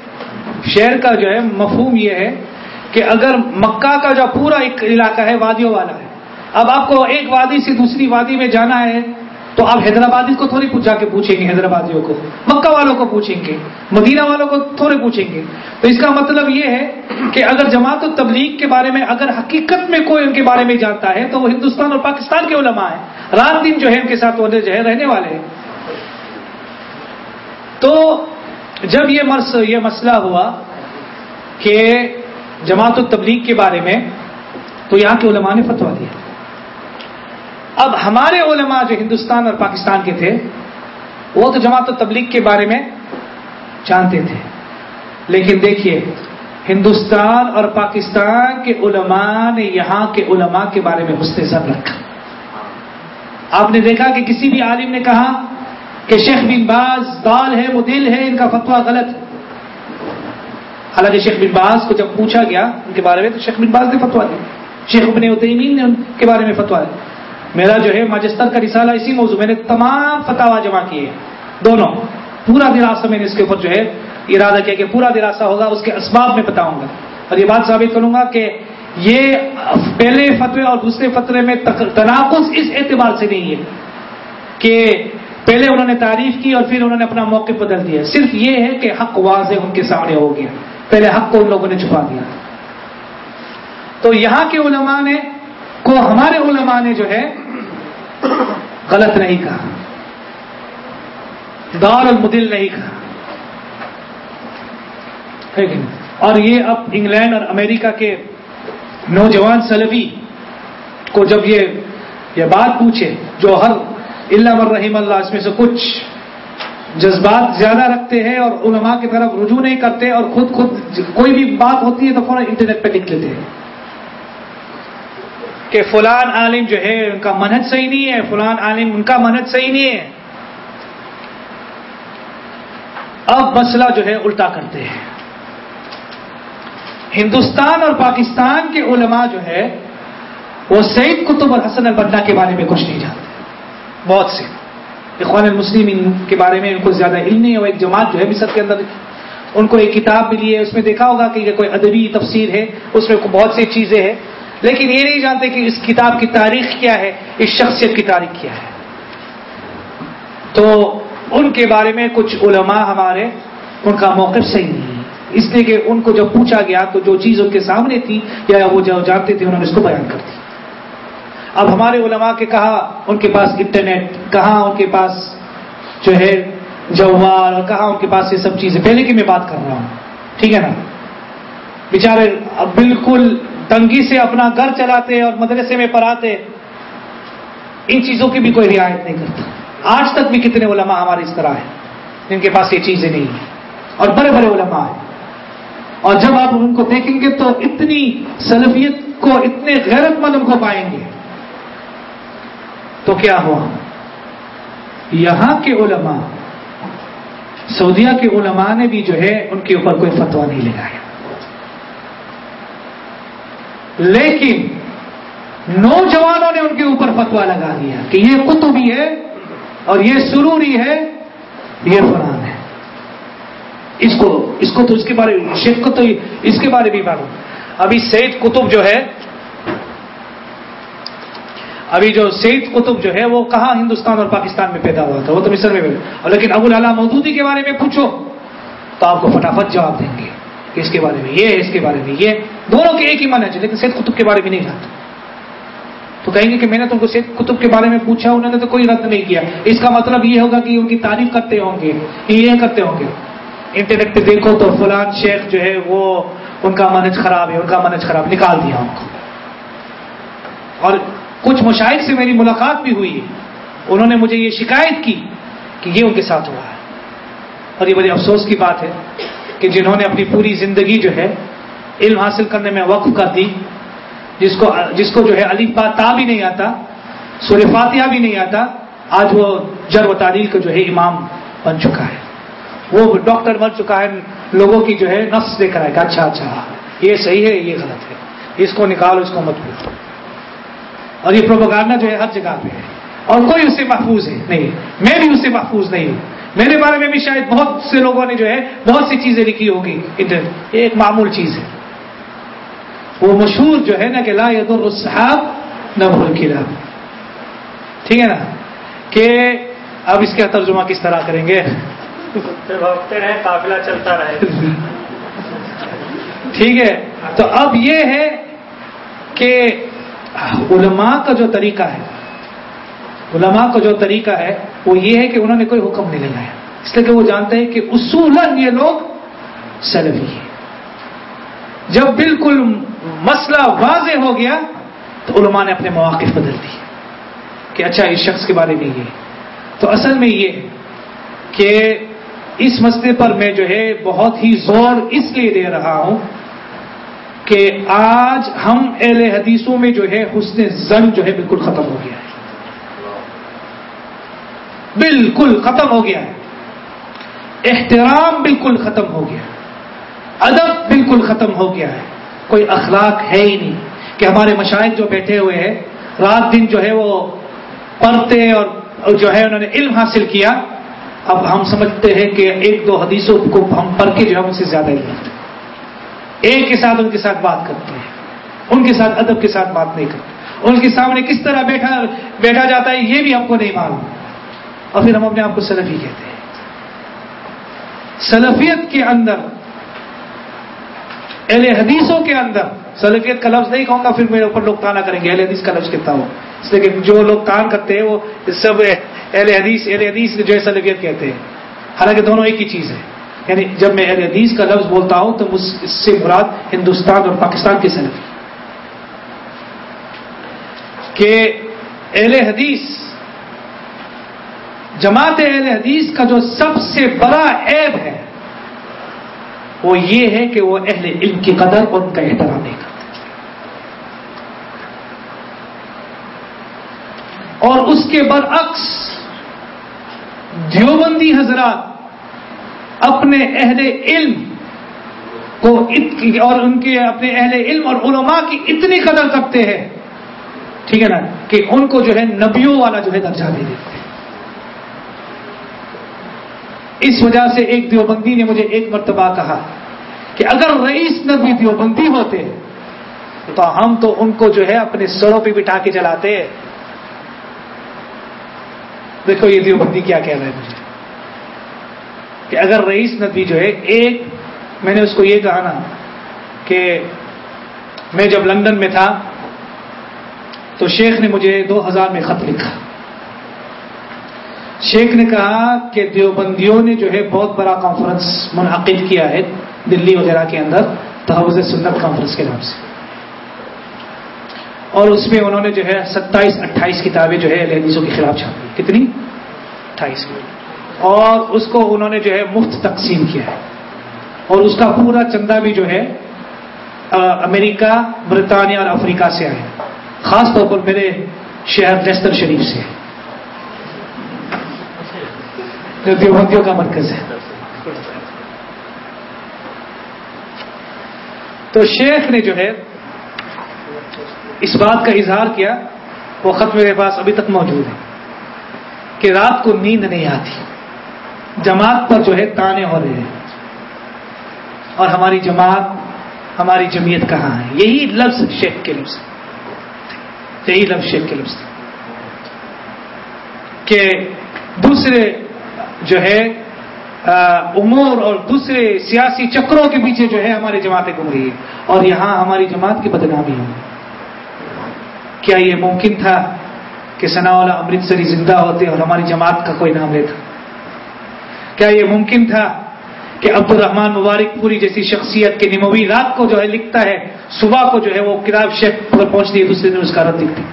شہر کا جو ہے، مفہوم یہ ہے کہ اگر مکہ کا جو پورا ایک علاقہ ہے، وادیوں والا ہے۔ اب آپ کو ایک وادی سے دوسری وادی میں جانا ہے، تو آپ حیدرآبادی کو تھوڑی جا کے پوچھیں گے، حیدرآبادیوں کو۔ مکہ والوں کو پوچھیں گے، مدینہ والوں کو تھوڑے پوچھیں گے۔ تو اس کا مطلب یہ ہے کہ اگر جماعت و تبلیغ کے بارے میں، اگر حقیقت میں کوئی ان کے بارے میں جانتا ہے، تو وہ ہندوستان اور پاکستان کے علماء ہیں۔ رات دن جو ہے ان کے ساتھ وہ جو ہے، رہنے والے ہیں۔ تو جب یہ مرس یہ مسئلہ ہوا کہ جماعت و تبلیغ کے بارے میں تو یہاں کے علماء نے فتوا دیا۔ اب ہمارے علماء جو ہندوستان اور پاکستان کے تھے، وہ تو جماعت و تبلیغ کے بارے میں جانتے تھے۔ لیکن دیکھیے، ہندوستان اور پاکستان کے علماء نے یہاں کے علماء کے بارے میں حسن سب رکھا۔ آپ نے دیکھا کہ کسی بھی عالم نے کہا کہ شیخ بن باز دال ہے، وہ دل ہے، ان کا فتوا غلط حالانکہ شیخ بن باز کو جب پوچھا گیا ان کے بارے میں، تو شیخ بن باز نے فتوا دیا۔ شیخ ابن اتمین نے ان کے بارے میں فتوا دیا۔ میرا جو ہے، ماجستر کا رسالہ اسی موضوع، میں نے تمام فتوا جمع کیے دونوں۔ پورا دراصہ میں نے اس کے اوپر جو ہے ارادہ کیا کہ پورا دراصہ ہوگا، اس کے اسباب میں بتاؤں گا۔ اور یہ بات ثابت کروں گا کہ یہ پہلے فتوے اور دوسرے فتوے میں تناقض اس اعتبار سے نہیں ہے کہ پہلے انہوں نے تعریف کی اور پھر انہوں نے اپنا موقع بدل دیا۔ صرف یہ ہے کہ حق واضح ان کے سامنے ہو گیا۔ پہلے حق کو ان لوگوں نے چھپا دیا۔ تو یہاں کے علماء نے کو ہمارے علماء نے جو ہے غلط نہیں کہا۔ دار المدل نہیں کہا۔ اور یہ اب انگلینڈ اور امریکہ کے نوجوان سلفی کو جب یہ یہ بات پوچھے، جو ہر اللہ رحیم اللہ، اس میں سے کچھ جذبات زیادہ رکھتے ہیں اور علماء کی طرف رجوع نہیں کرتے اور خود خود کوئی بھی بات ہوتی ہے تو فوراً انٹرنیٹ پہ لکھ لیتے ہیں۔ کہ فلان عالم جو ہے ان کا منہج صحیح نہیں ہے، فلان عالم ان کا منہج صحیح نہیں ہے۔ اب مسئلہ جو ہے الٹا کرتے ہیں۔ ہندوستان اور پاکستان کے علماء جو ہے وہ سعید قطب اور حسن البنا کے بارے میں کچھ نہیں جانتے۔ بہت سے۔ اخوان المسلم کے بارے میں ان کو زیادہ علم نہیں ہے، وہ ایک جماعت جو ہے مصر کے اندر۔ ان کو ایک کتاب ملی ہے، اس میں دیکھا ہوگا کہ یہ کوئی ادبی تفسیر ہے، اس میں بہت سی چیزیں ہیں۔ لیکن یہ نہیں جانتے کہ اس کتاب کی تاریخ کیا ہے، اس شخصیت کی تاریخ کیا ہے۔ تو ان کے بارے میں کچھ علماء ہمارے، ان کا موقف صحیح نہیں ہے۔ اس لیے کہ ان کو جب پوچھا گیا تو جو چیز ان کے سامنے تھی، یا وہ جو جانتے تھے، انہوں نے اس کو بیان کر دی اب ہمارے علماء کے کہا، ان کے پاس انٹرنیٹ کہاں ان کے پاس جو ہے جوال اور کہاں ان کے پاس یہ سب چیزیں؟ پہلے کی میں بات کر رہا ہوں، ٹھیک ہے نا؟ بیچارے اب بالکل تنگی سے اپنا گھر چلاتے اور مدرسے میں پڑھاتے، ان چیزوں کی بھی کوئی رعایت نہیں کرتا۔ آج تک بھی کتنے علماء ہمارے اس طرح ہیں، جن کے پاس یہ چیزیں نہیں ہیں، اور بڑے بڑے علماء ہیں۔ اور جب آپ ان کو دیکھیں گے تو اتنی سلفیت کو، اتنے غیرت مند ان کو پائیں گے۔ تو کیا ہوا؟ یہاں کے علماء، سعودیہ کے علماء نے بھی جو ہے ان کے اوپر کوئی فتوا نہیں لگایا۔ لیکن نوجوانوں نے ان کے اوپر فتوا لگا دیا کہ یہ قطبی ہے اور یہ سروری ہے، یہ فران ہے۔ اس کو اس کو تو اس کے بارے میں شیخ کو تو اس کے بارے میں معلوم۔ ابھی سید قطب جو ہے ابھی جو سید قطب جو ہے، وہ کہاں ہندوستان اور پاکستان میں پیدا ہوا تھا؟ وہ تو مصر میں لیکن ابو العلا مودودی کے بارے میں پوچھو تو آپ کو فٹافٹ جواب دیں گے۔ کہ اس کے بارے میں یہ، اس کے بارے میں یہ۔ دونوں کے ایک ہی من ہے لیکن سید قطب کے بارے میں نہیں جانتا تو کہیں گے کہ میں نے تم کو سید قطب کے بارے میں پوچھا، انہوں نے تو کوئی رد نہیں کیا۔ اس کا مطلب یہ ہوگا کہ ان کی تعریف کرتے ہوں گے، یہ کرتے ہوں گے۔ انٹرنیٹ پہ دیکھو تو فلان شیخ جو ہے، وہ ان کا منج خراب ہے، ان کا منج خراب، نکال دیا ان کو۔ اور کچھ مشاہد سے میری ملاقات بھی ہوئی ہے۔ انہوں نے مجھے یہ شکایت کی کہ یہ ان کے ساتھ ہوا ہے۔ اور یہ بڑی افسوس کی بات ہے کہ جنہوں نے اپنی پوری زندگی جو ہے علم حاصل کرنے میں وقف کر دی، جس کو جس کو جو ہے علی تا بھی نہیں آتا سور فاتحہ بھی نہیں آتا، آج وہ جر و تعلیل کا جو ہے امام بن چکا ہے۔ وہ ڈاکٹر بن چکا ہے، لوگوں کی جو ہے نفس دیکھ رہا ہے کہ اچھا اچھا یہ صحیح ہے، یہ غلط ہے۔ اس کو نکالو، اس کو مت پوچھو اور یہ پروپگانڈا جو ہے ہر جگہ پہ ہے۔ اور کوئی اس سے محفوظ ہے؟ نہیں۔ میں بھی اس سے محفوظ نہیں ہوں۔ میرے بارے میں بھی شاید بہت سے لوگوں نے جو ہے بہت سی چیزیں لکھی ہوگی۔ انٹرنیٹ ایک معمول چیز ہے۔ وہ مشہور جو ہے نا کہ لا ید الصحاب نہ بھول ٹھیک ہے نا؟ کہ اب اس کا ترجمہ کس طرح کریں گے؟ رہے قافلہ چلتا رہے۔ ٹھیک ہے۔ تو اب یہ ہے کہ علماء کا جو طریقہ ہے، علماء کا جو طریقہ ہے، وہ یہ ہے کہ انہوں نے کوئی حکم نہیں لگایا۔ اس لیے کہ وہ جانتے ہیں کہ اصولاً یہ لوگ سلفی ہیں۔ جب بالکل مسئلہ واضح ہو گیا، تو علماء نے اپنے مواقع بدل دیے کہ اچھا اس شخص کے بارے میں یہ۔ تو اصل میں یہ کہ اس مسئلے پر میں جو ہے بہت ہی زور اس لیے دے رہا ہوں کہ آج ہم اہل حدیثوں میں جو ہے حسن زن جو ہے بالکل ختم ہو گیا ہے۔ بالکل ختم ہو گیا ہے۔ احترام بالکل ختم ہو گیا ادب بالکل ختم ہو گیا ہے۔ کوئی اخلاق ہے ہی نہیں کہ ہمارے مشاہد جو بیٹھے ہوئے ہیں، رات دن جو ہے وہ پڑھتے اور جو ہے انہوں نے علم حاصل کیا، اب ہم سمجھتے ہیں کہ ایک دو حدیثوں کو ہم پڑھ کے جو ہے ان سے زیادہ علم رکھتے ایک کے ساتھ ان کے ساتھ بات کرتے ہیں، ان کے ساتھ ادب کے ساتھ بات نہیں کرتے۔ ان کے سامنے کس طرح بیٹھا بیٹھا جاتا ہے، یہ بھی ہم کو نہیں معلوم۔ اور پھر ہم اپنے آپ کو سلفی کہتے ہیں۔ سلفیت کے اندر، اہل حدیثوں کے اندر، سلفیت کا لفظ نہیں کہوں گا، پھر میرے اوپر لوگ تانا کریں گے۔ اہل حدیث کا لفظ کہتا ہوں۔ اس لیے کہ جو لوگ تان کرتے ہیں، وہ سب اہل حدیث اہل حدیث جو ہے سلفیت کہتے ہیں۔ حالانکہ دونوں ایک ہی چیز ہے۔ یعنی جب میں اہل حدیث کا لفظ بولتا ہوں تو اس سے مراد ہندوستان اور پاکستان کی سلفی کہ اہل حدیث، جماعت اہل حدیث کا جو سب سے بڑا عیب ہے، وہ یہ ہے کہ وہ اہل علم کی قدر اور ان کا احترام نہیں کرتے۔ اور اس کے برعکس دیوبندی حضرات اپنے اہل علم کو اور ان کے اپنے اہل علم اور علماء کی اتنی قدر کرتے ہیں، ٹھیک ہے نا، کہ ان کو جو ہے نبیوں والا جو ہے درجہ دے دیتے ہیں۔ اس وجہ سے ایک دیوبندی نے مجھے ایک مرتبہ کہا کہ اگر رئیس نبی دیوبندی ہوتے، تو ہم تو ان کو جو ہے اپنے سروں پہ بٹھا کے چلاتے دیکھو یہ دیوبندی کیا کہہ رہا ہے مجھے۔ کہ اگر رئیس ندوی جو ہے، ایک، میں نے اس کو یہ کہا نا کہ میں جب لندن میں تھا تو شیخ نے مجھے دو ہزار میں خط لکھا۔ شیخ نے کہا کہ دیوبندیوں نے جو ہے بہت بڑا کانفرنس منعقد کیا ہے دلی وغیرہ کے اندر تحوز سنت کانفرنس کے نام سے۔ اور اس میں انہوں نے جو ہے ستائیس، اٹھائیس کتابیں جو ہے حدیثوں کے خلاف چھاپی۔ کتنی؟ اٹھائیس۔ اور اس کو انہوں نے جو ہے مفت تقسیم کیا ہے۔ اور اس کا پورا چندہ بھی جو ہے امریکہ، برطانیہ اور افریقہ سے آئے خاص طور پر میرے شہر لیسٹر شریف سے۔ جو دیوبندیوں کا مرکز ہے۔ تو شیخ نے جو ہے اس بات کا اظہار کیا، وہ خط میرے پاس ابھی تک موجود ہے کہ رات کو نیند نہیں آتی۔ جماعت پر جو ہے تانے ہو رہے ہیں۔ اور ہماری جماعت، ہماری جمعیت کہاں ہے؟ یہی لفظ شیخ کے لفظ یہی لفظ شیخ کے لفظ کہ دوسرے جو ہے امور اور دوسرے سیاسی چکروں کے پیچھے جو ہے ہماری جماعتیں گم رہی ہے۔ اور یہاں ہماری جماعت کی بدنامی ہے۔ کیا یہ ممکن تھا کہ ثنا والا امرتسری زندہ ہوتے اور ہماری جماعت کا کوئی نام لیتا؟ کیا یہ ممکن تھا کہ عبد الرحمان مبارک پوری جیسی شخصیت کے نموی رات کو جو ہے لکھتا ہے، صبح کو جو ہے وہ کتاب شیخ پر پہنچتی ہے دوسرے دن اس کا رد لکھتی۔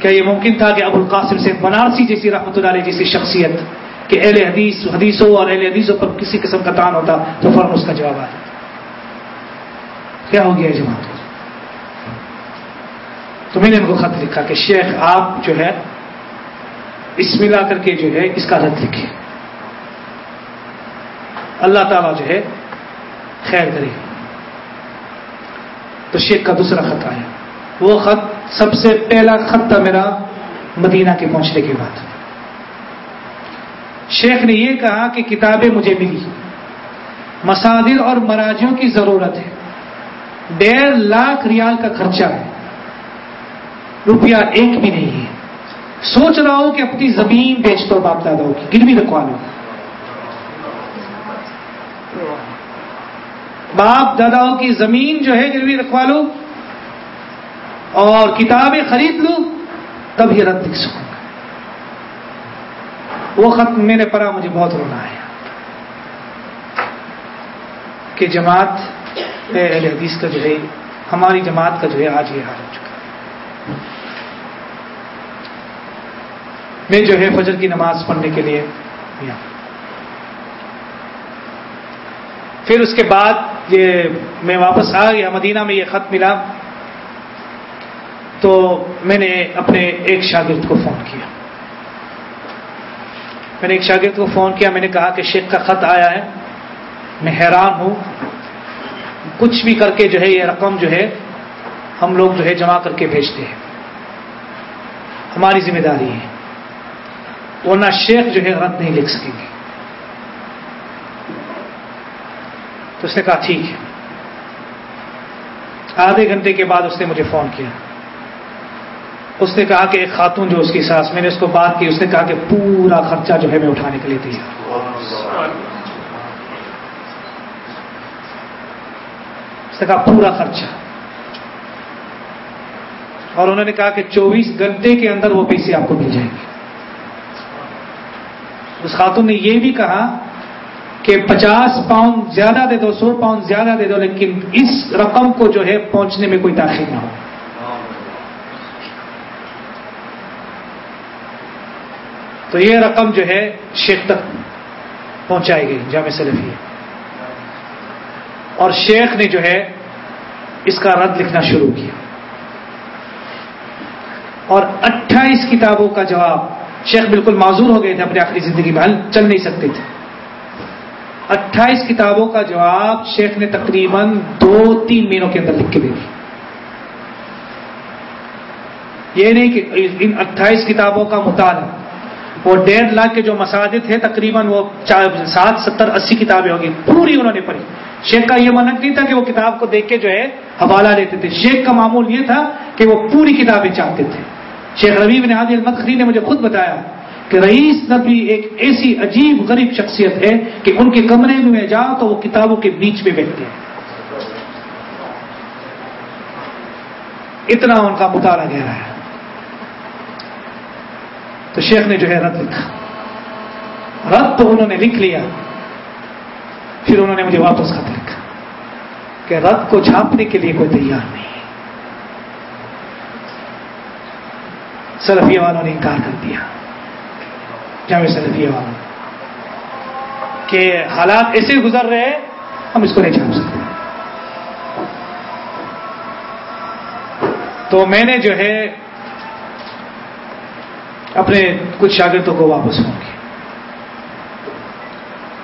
کیا یہ ممکن تھا کہ ابو القاسم سے بنارسی جیسی رحمت اللہ علیہ جیسی شخصیت کہ اہل حدیث، حدیثوں اور اہل حدیثوں پر کسی قسم کا تان ہوتا تو فوراً اس کا جواب آتا۔ کیا ہو گیا جماعت؟ تو میں نے ان کو خط لکھا کہ شیخ، آپ جو ہے اس ملا کر کے جو ہے اس کا رد لکھے۔ اللہ تعالیٰ جو ہے خیر کرے۔ تو شیخ کا دوسرا خط آیا۔ وہ خط سب سے پہلا خط تھا میرا مدینہ کے پہنچنے کے بعد۔ شیخ نے یہ کہا کہ کتابیں مجھے ملی۔ مسادر اور مراجوں کی ضرورت ہے۔ ڈیڑھ لاکھ ریال کا خرچہ ہے۔ روپیہ ایک بھی نہیں ہے۔ سوچ رہا ہوں کہ اپنی زمین بیچ دو باپ دادا کی گروی رکھوا لو باپ داداؤں کی زمین جو ہے گروی رکھوا لو۔ اور کتابیں خرید لوں تب یہ رد لکھ سکوں گا وہ خط میں نے پڑھا، مجھے بہت رونا آیا۔ کہ جماعت اہل حدیث کا جو ہے، ہماری جماعت کا جو ہے، آج یہ حال ہو چکا۔ ہے میں جو ہے فجر کی نماز پڑھنے کے لیے پھر اس کے بعد یہ میں واپس آ گیا، مدینہ میں یہ خط ملا۔ تو میں نے اپنے ایک شاگرد کو فون کیا۔ میں نے ایک شاگرد کو فون کیا، میں نے کہا کہ شیخ کا خط آیا ہے، میں حیران ہوں۔ کچھ بھی کر کے جو ہے یہ رقم جو ہے ہم لوگ جو ہے جمع کر کے بھیجتے ہیں۔ ہماری ذمہ داری ہے۔ ورنہ شیخ جو ہے رد نہیں لکھ سکیں گے۔ تو اس نے کہا ٹھیک ہے۔ آدھے گھنٹے کے بعد اس نے مجھے فون کیا۔ اس نے کہا کہ ایک خاتون جو اس کی ساس، میں نے اس کو بات کی، اس نے کہا کہ پورا خرچہ جو ہے میں اٹھانے کے لیے تیار اس نے کہا پورا خرچہ۔ اور انہوں نے کہا کہ چوبیس گھنٹے کے اندر وہ پیسے آپ کو مل جائیں گے۔ اس خاتون نے یہ بھی کہا کہ پچاس پاؤنڈ زیادہ دے دو، سو پاؤنڈ زیادہ دے دو، لیکن اس رقم کو جو ہے پہنچنے میں کوئی تاخیر نہ ہو۔ تو یہ رقم جو ہے شیخ تک پہنچائی گئی، جامع سلفی اور شیخ نے جو ہے اس کا رد لکھنا شروع کیا۔ اور اٹھائیس کتابوں کا جواب شیخ بالکل معذور ہو گئے تھے اپنی آخری زندگی میں چل نہیں سکتے تھے۔ اٹھائیس کتابوں کا جواب شیخ نے تقریباً دو تین مہینوں کے اندر لکھ کے دے دی یہ نہیں کہ ان اٹھائیس کتابوں کا مطالعہ، وہ ڈیڑھ لاکھ کے جو مساجد تھے، تقریباً وہ سات، ستر، اسی کتابیں ہوگی پوری انہوں نے پڑھی۔ شیخ کا یہ منت نہیں تھا کہ وہ کتاب کو دیکھ کے جو ہے حوالہ لیتے تھے۔ شیخ کا معمول یہ تھا کہ وہ پوری کتابیں چاہتے تھے۔ شیخ ربیب نے عادل المدخری نے مجھے خود بتایا کہ رئیس نبی ایک ایسی عجیب غریب شخصیت ہے کہ ان کے کمرے میں جاؤ تو وہ کتابوں کے بیچ میں بیٹھتے ہیں اتنا ان کا مطالعہ گہرا ہے۔ تو شیخ نے جو ہے رد لکھا۔ رد تو انہوں نے لکھ لیا۔ پھر انہوں نے مجھے واپس خط لکھا کہ رد کو چھاپنے کے لیے کوئی تیار نہیں۔ سلفیہ والوں نے انکار کر دیا۔ جامع سلفیہ والوں کہ حالات ایسے گزر رہے ہم اس کو نہیں چھاپ سکتے۔ تو میں نے جو ہے اپنے کچھ شاگردوں کو واپس ہوں گے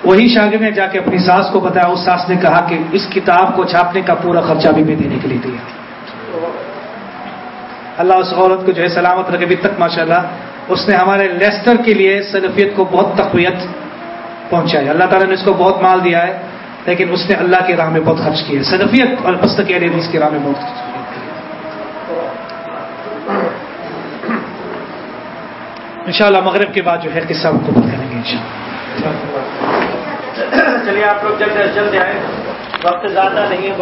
وہی شاگرد نے جا کے اپنی ساس کو بتایا، اس ساس نے کہا کہ اس کتاب کو چھاپنے کا پورا خرچہ بھی میں دینے کے لیے دیا اللہ اس عورت کو جو ہے سلامت رکھے، ابھی تک ماشاء اللہ اس نے ہمارے لیسٹر کے لیے سلفیت کو بہت تقویت پہنچائی۔ اللہ تعالیٰ نے اس کو بہت مال دیا ہے، لیکن اس نے اللہ کی راہ میں بہت خرچ کیا ہے۔ سلفیت اور پست یعنی کے اس کی راہ میں بہت خرچ کیا ان شاء اللہ مغرب کے بعد جو ہے قصہ مکمل کریں گے ان شاء اللہ چلیے، آپ لوگ جلد از جلد آئے وقت زیادہ نہیں ہے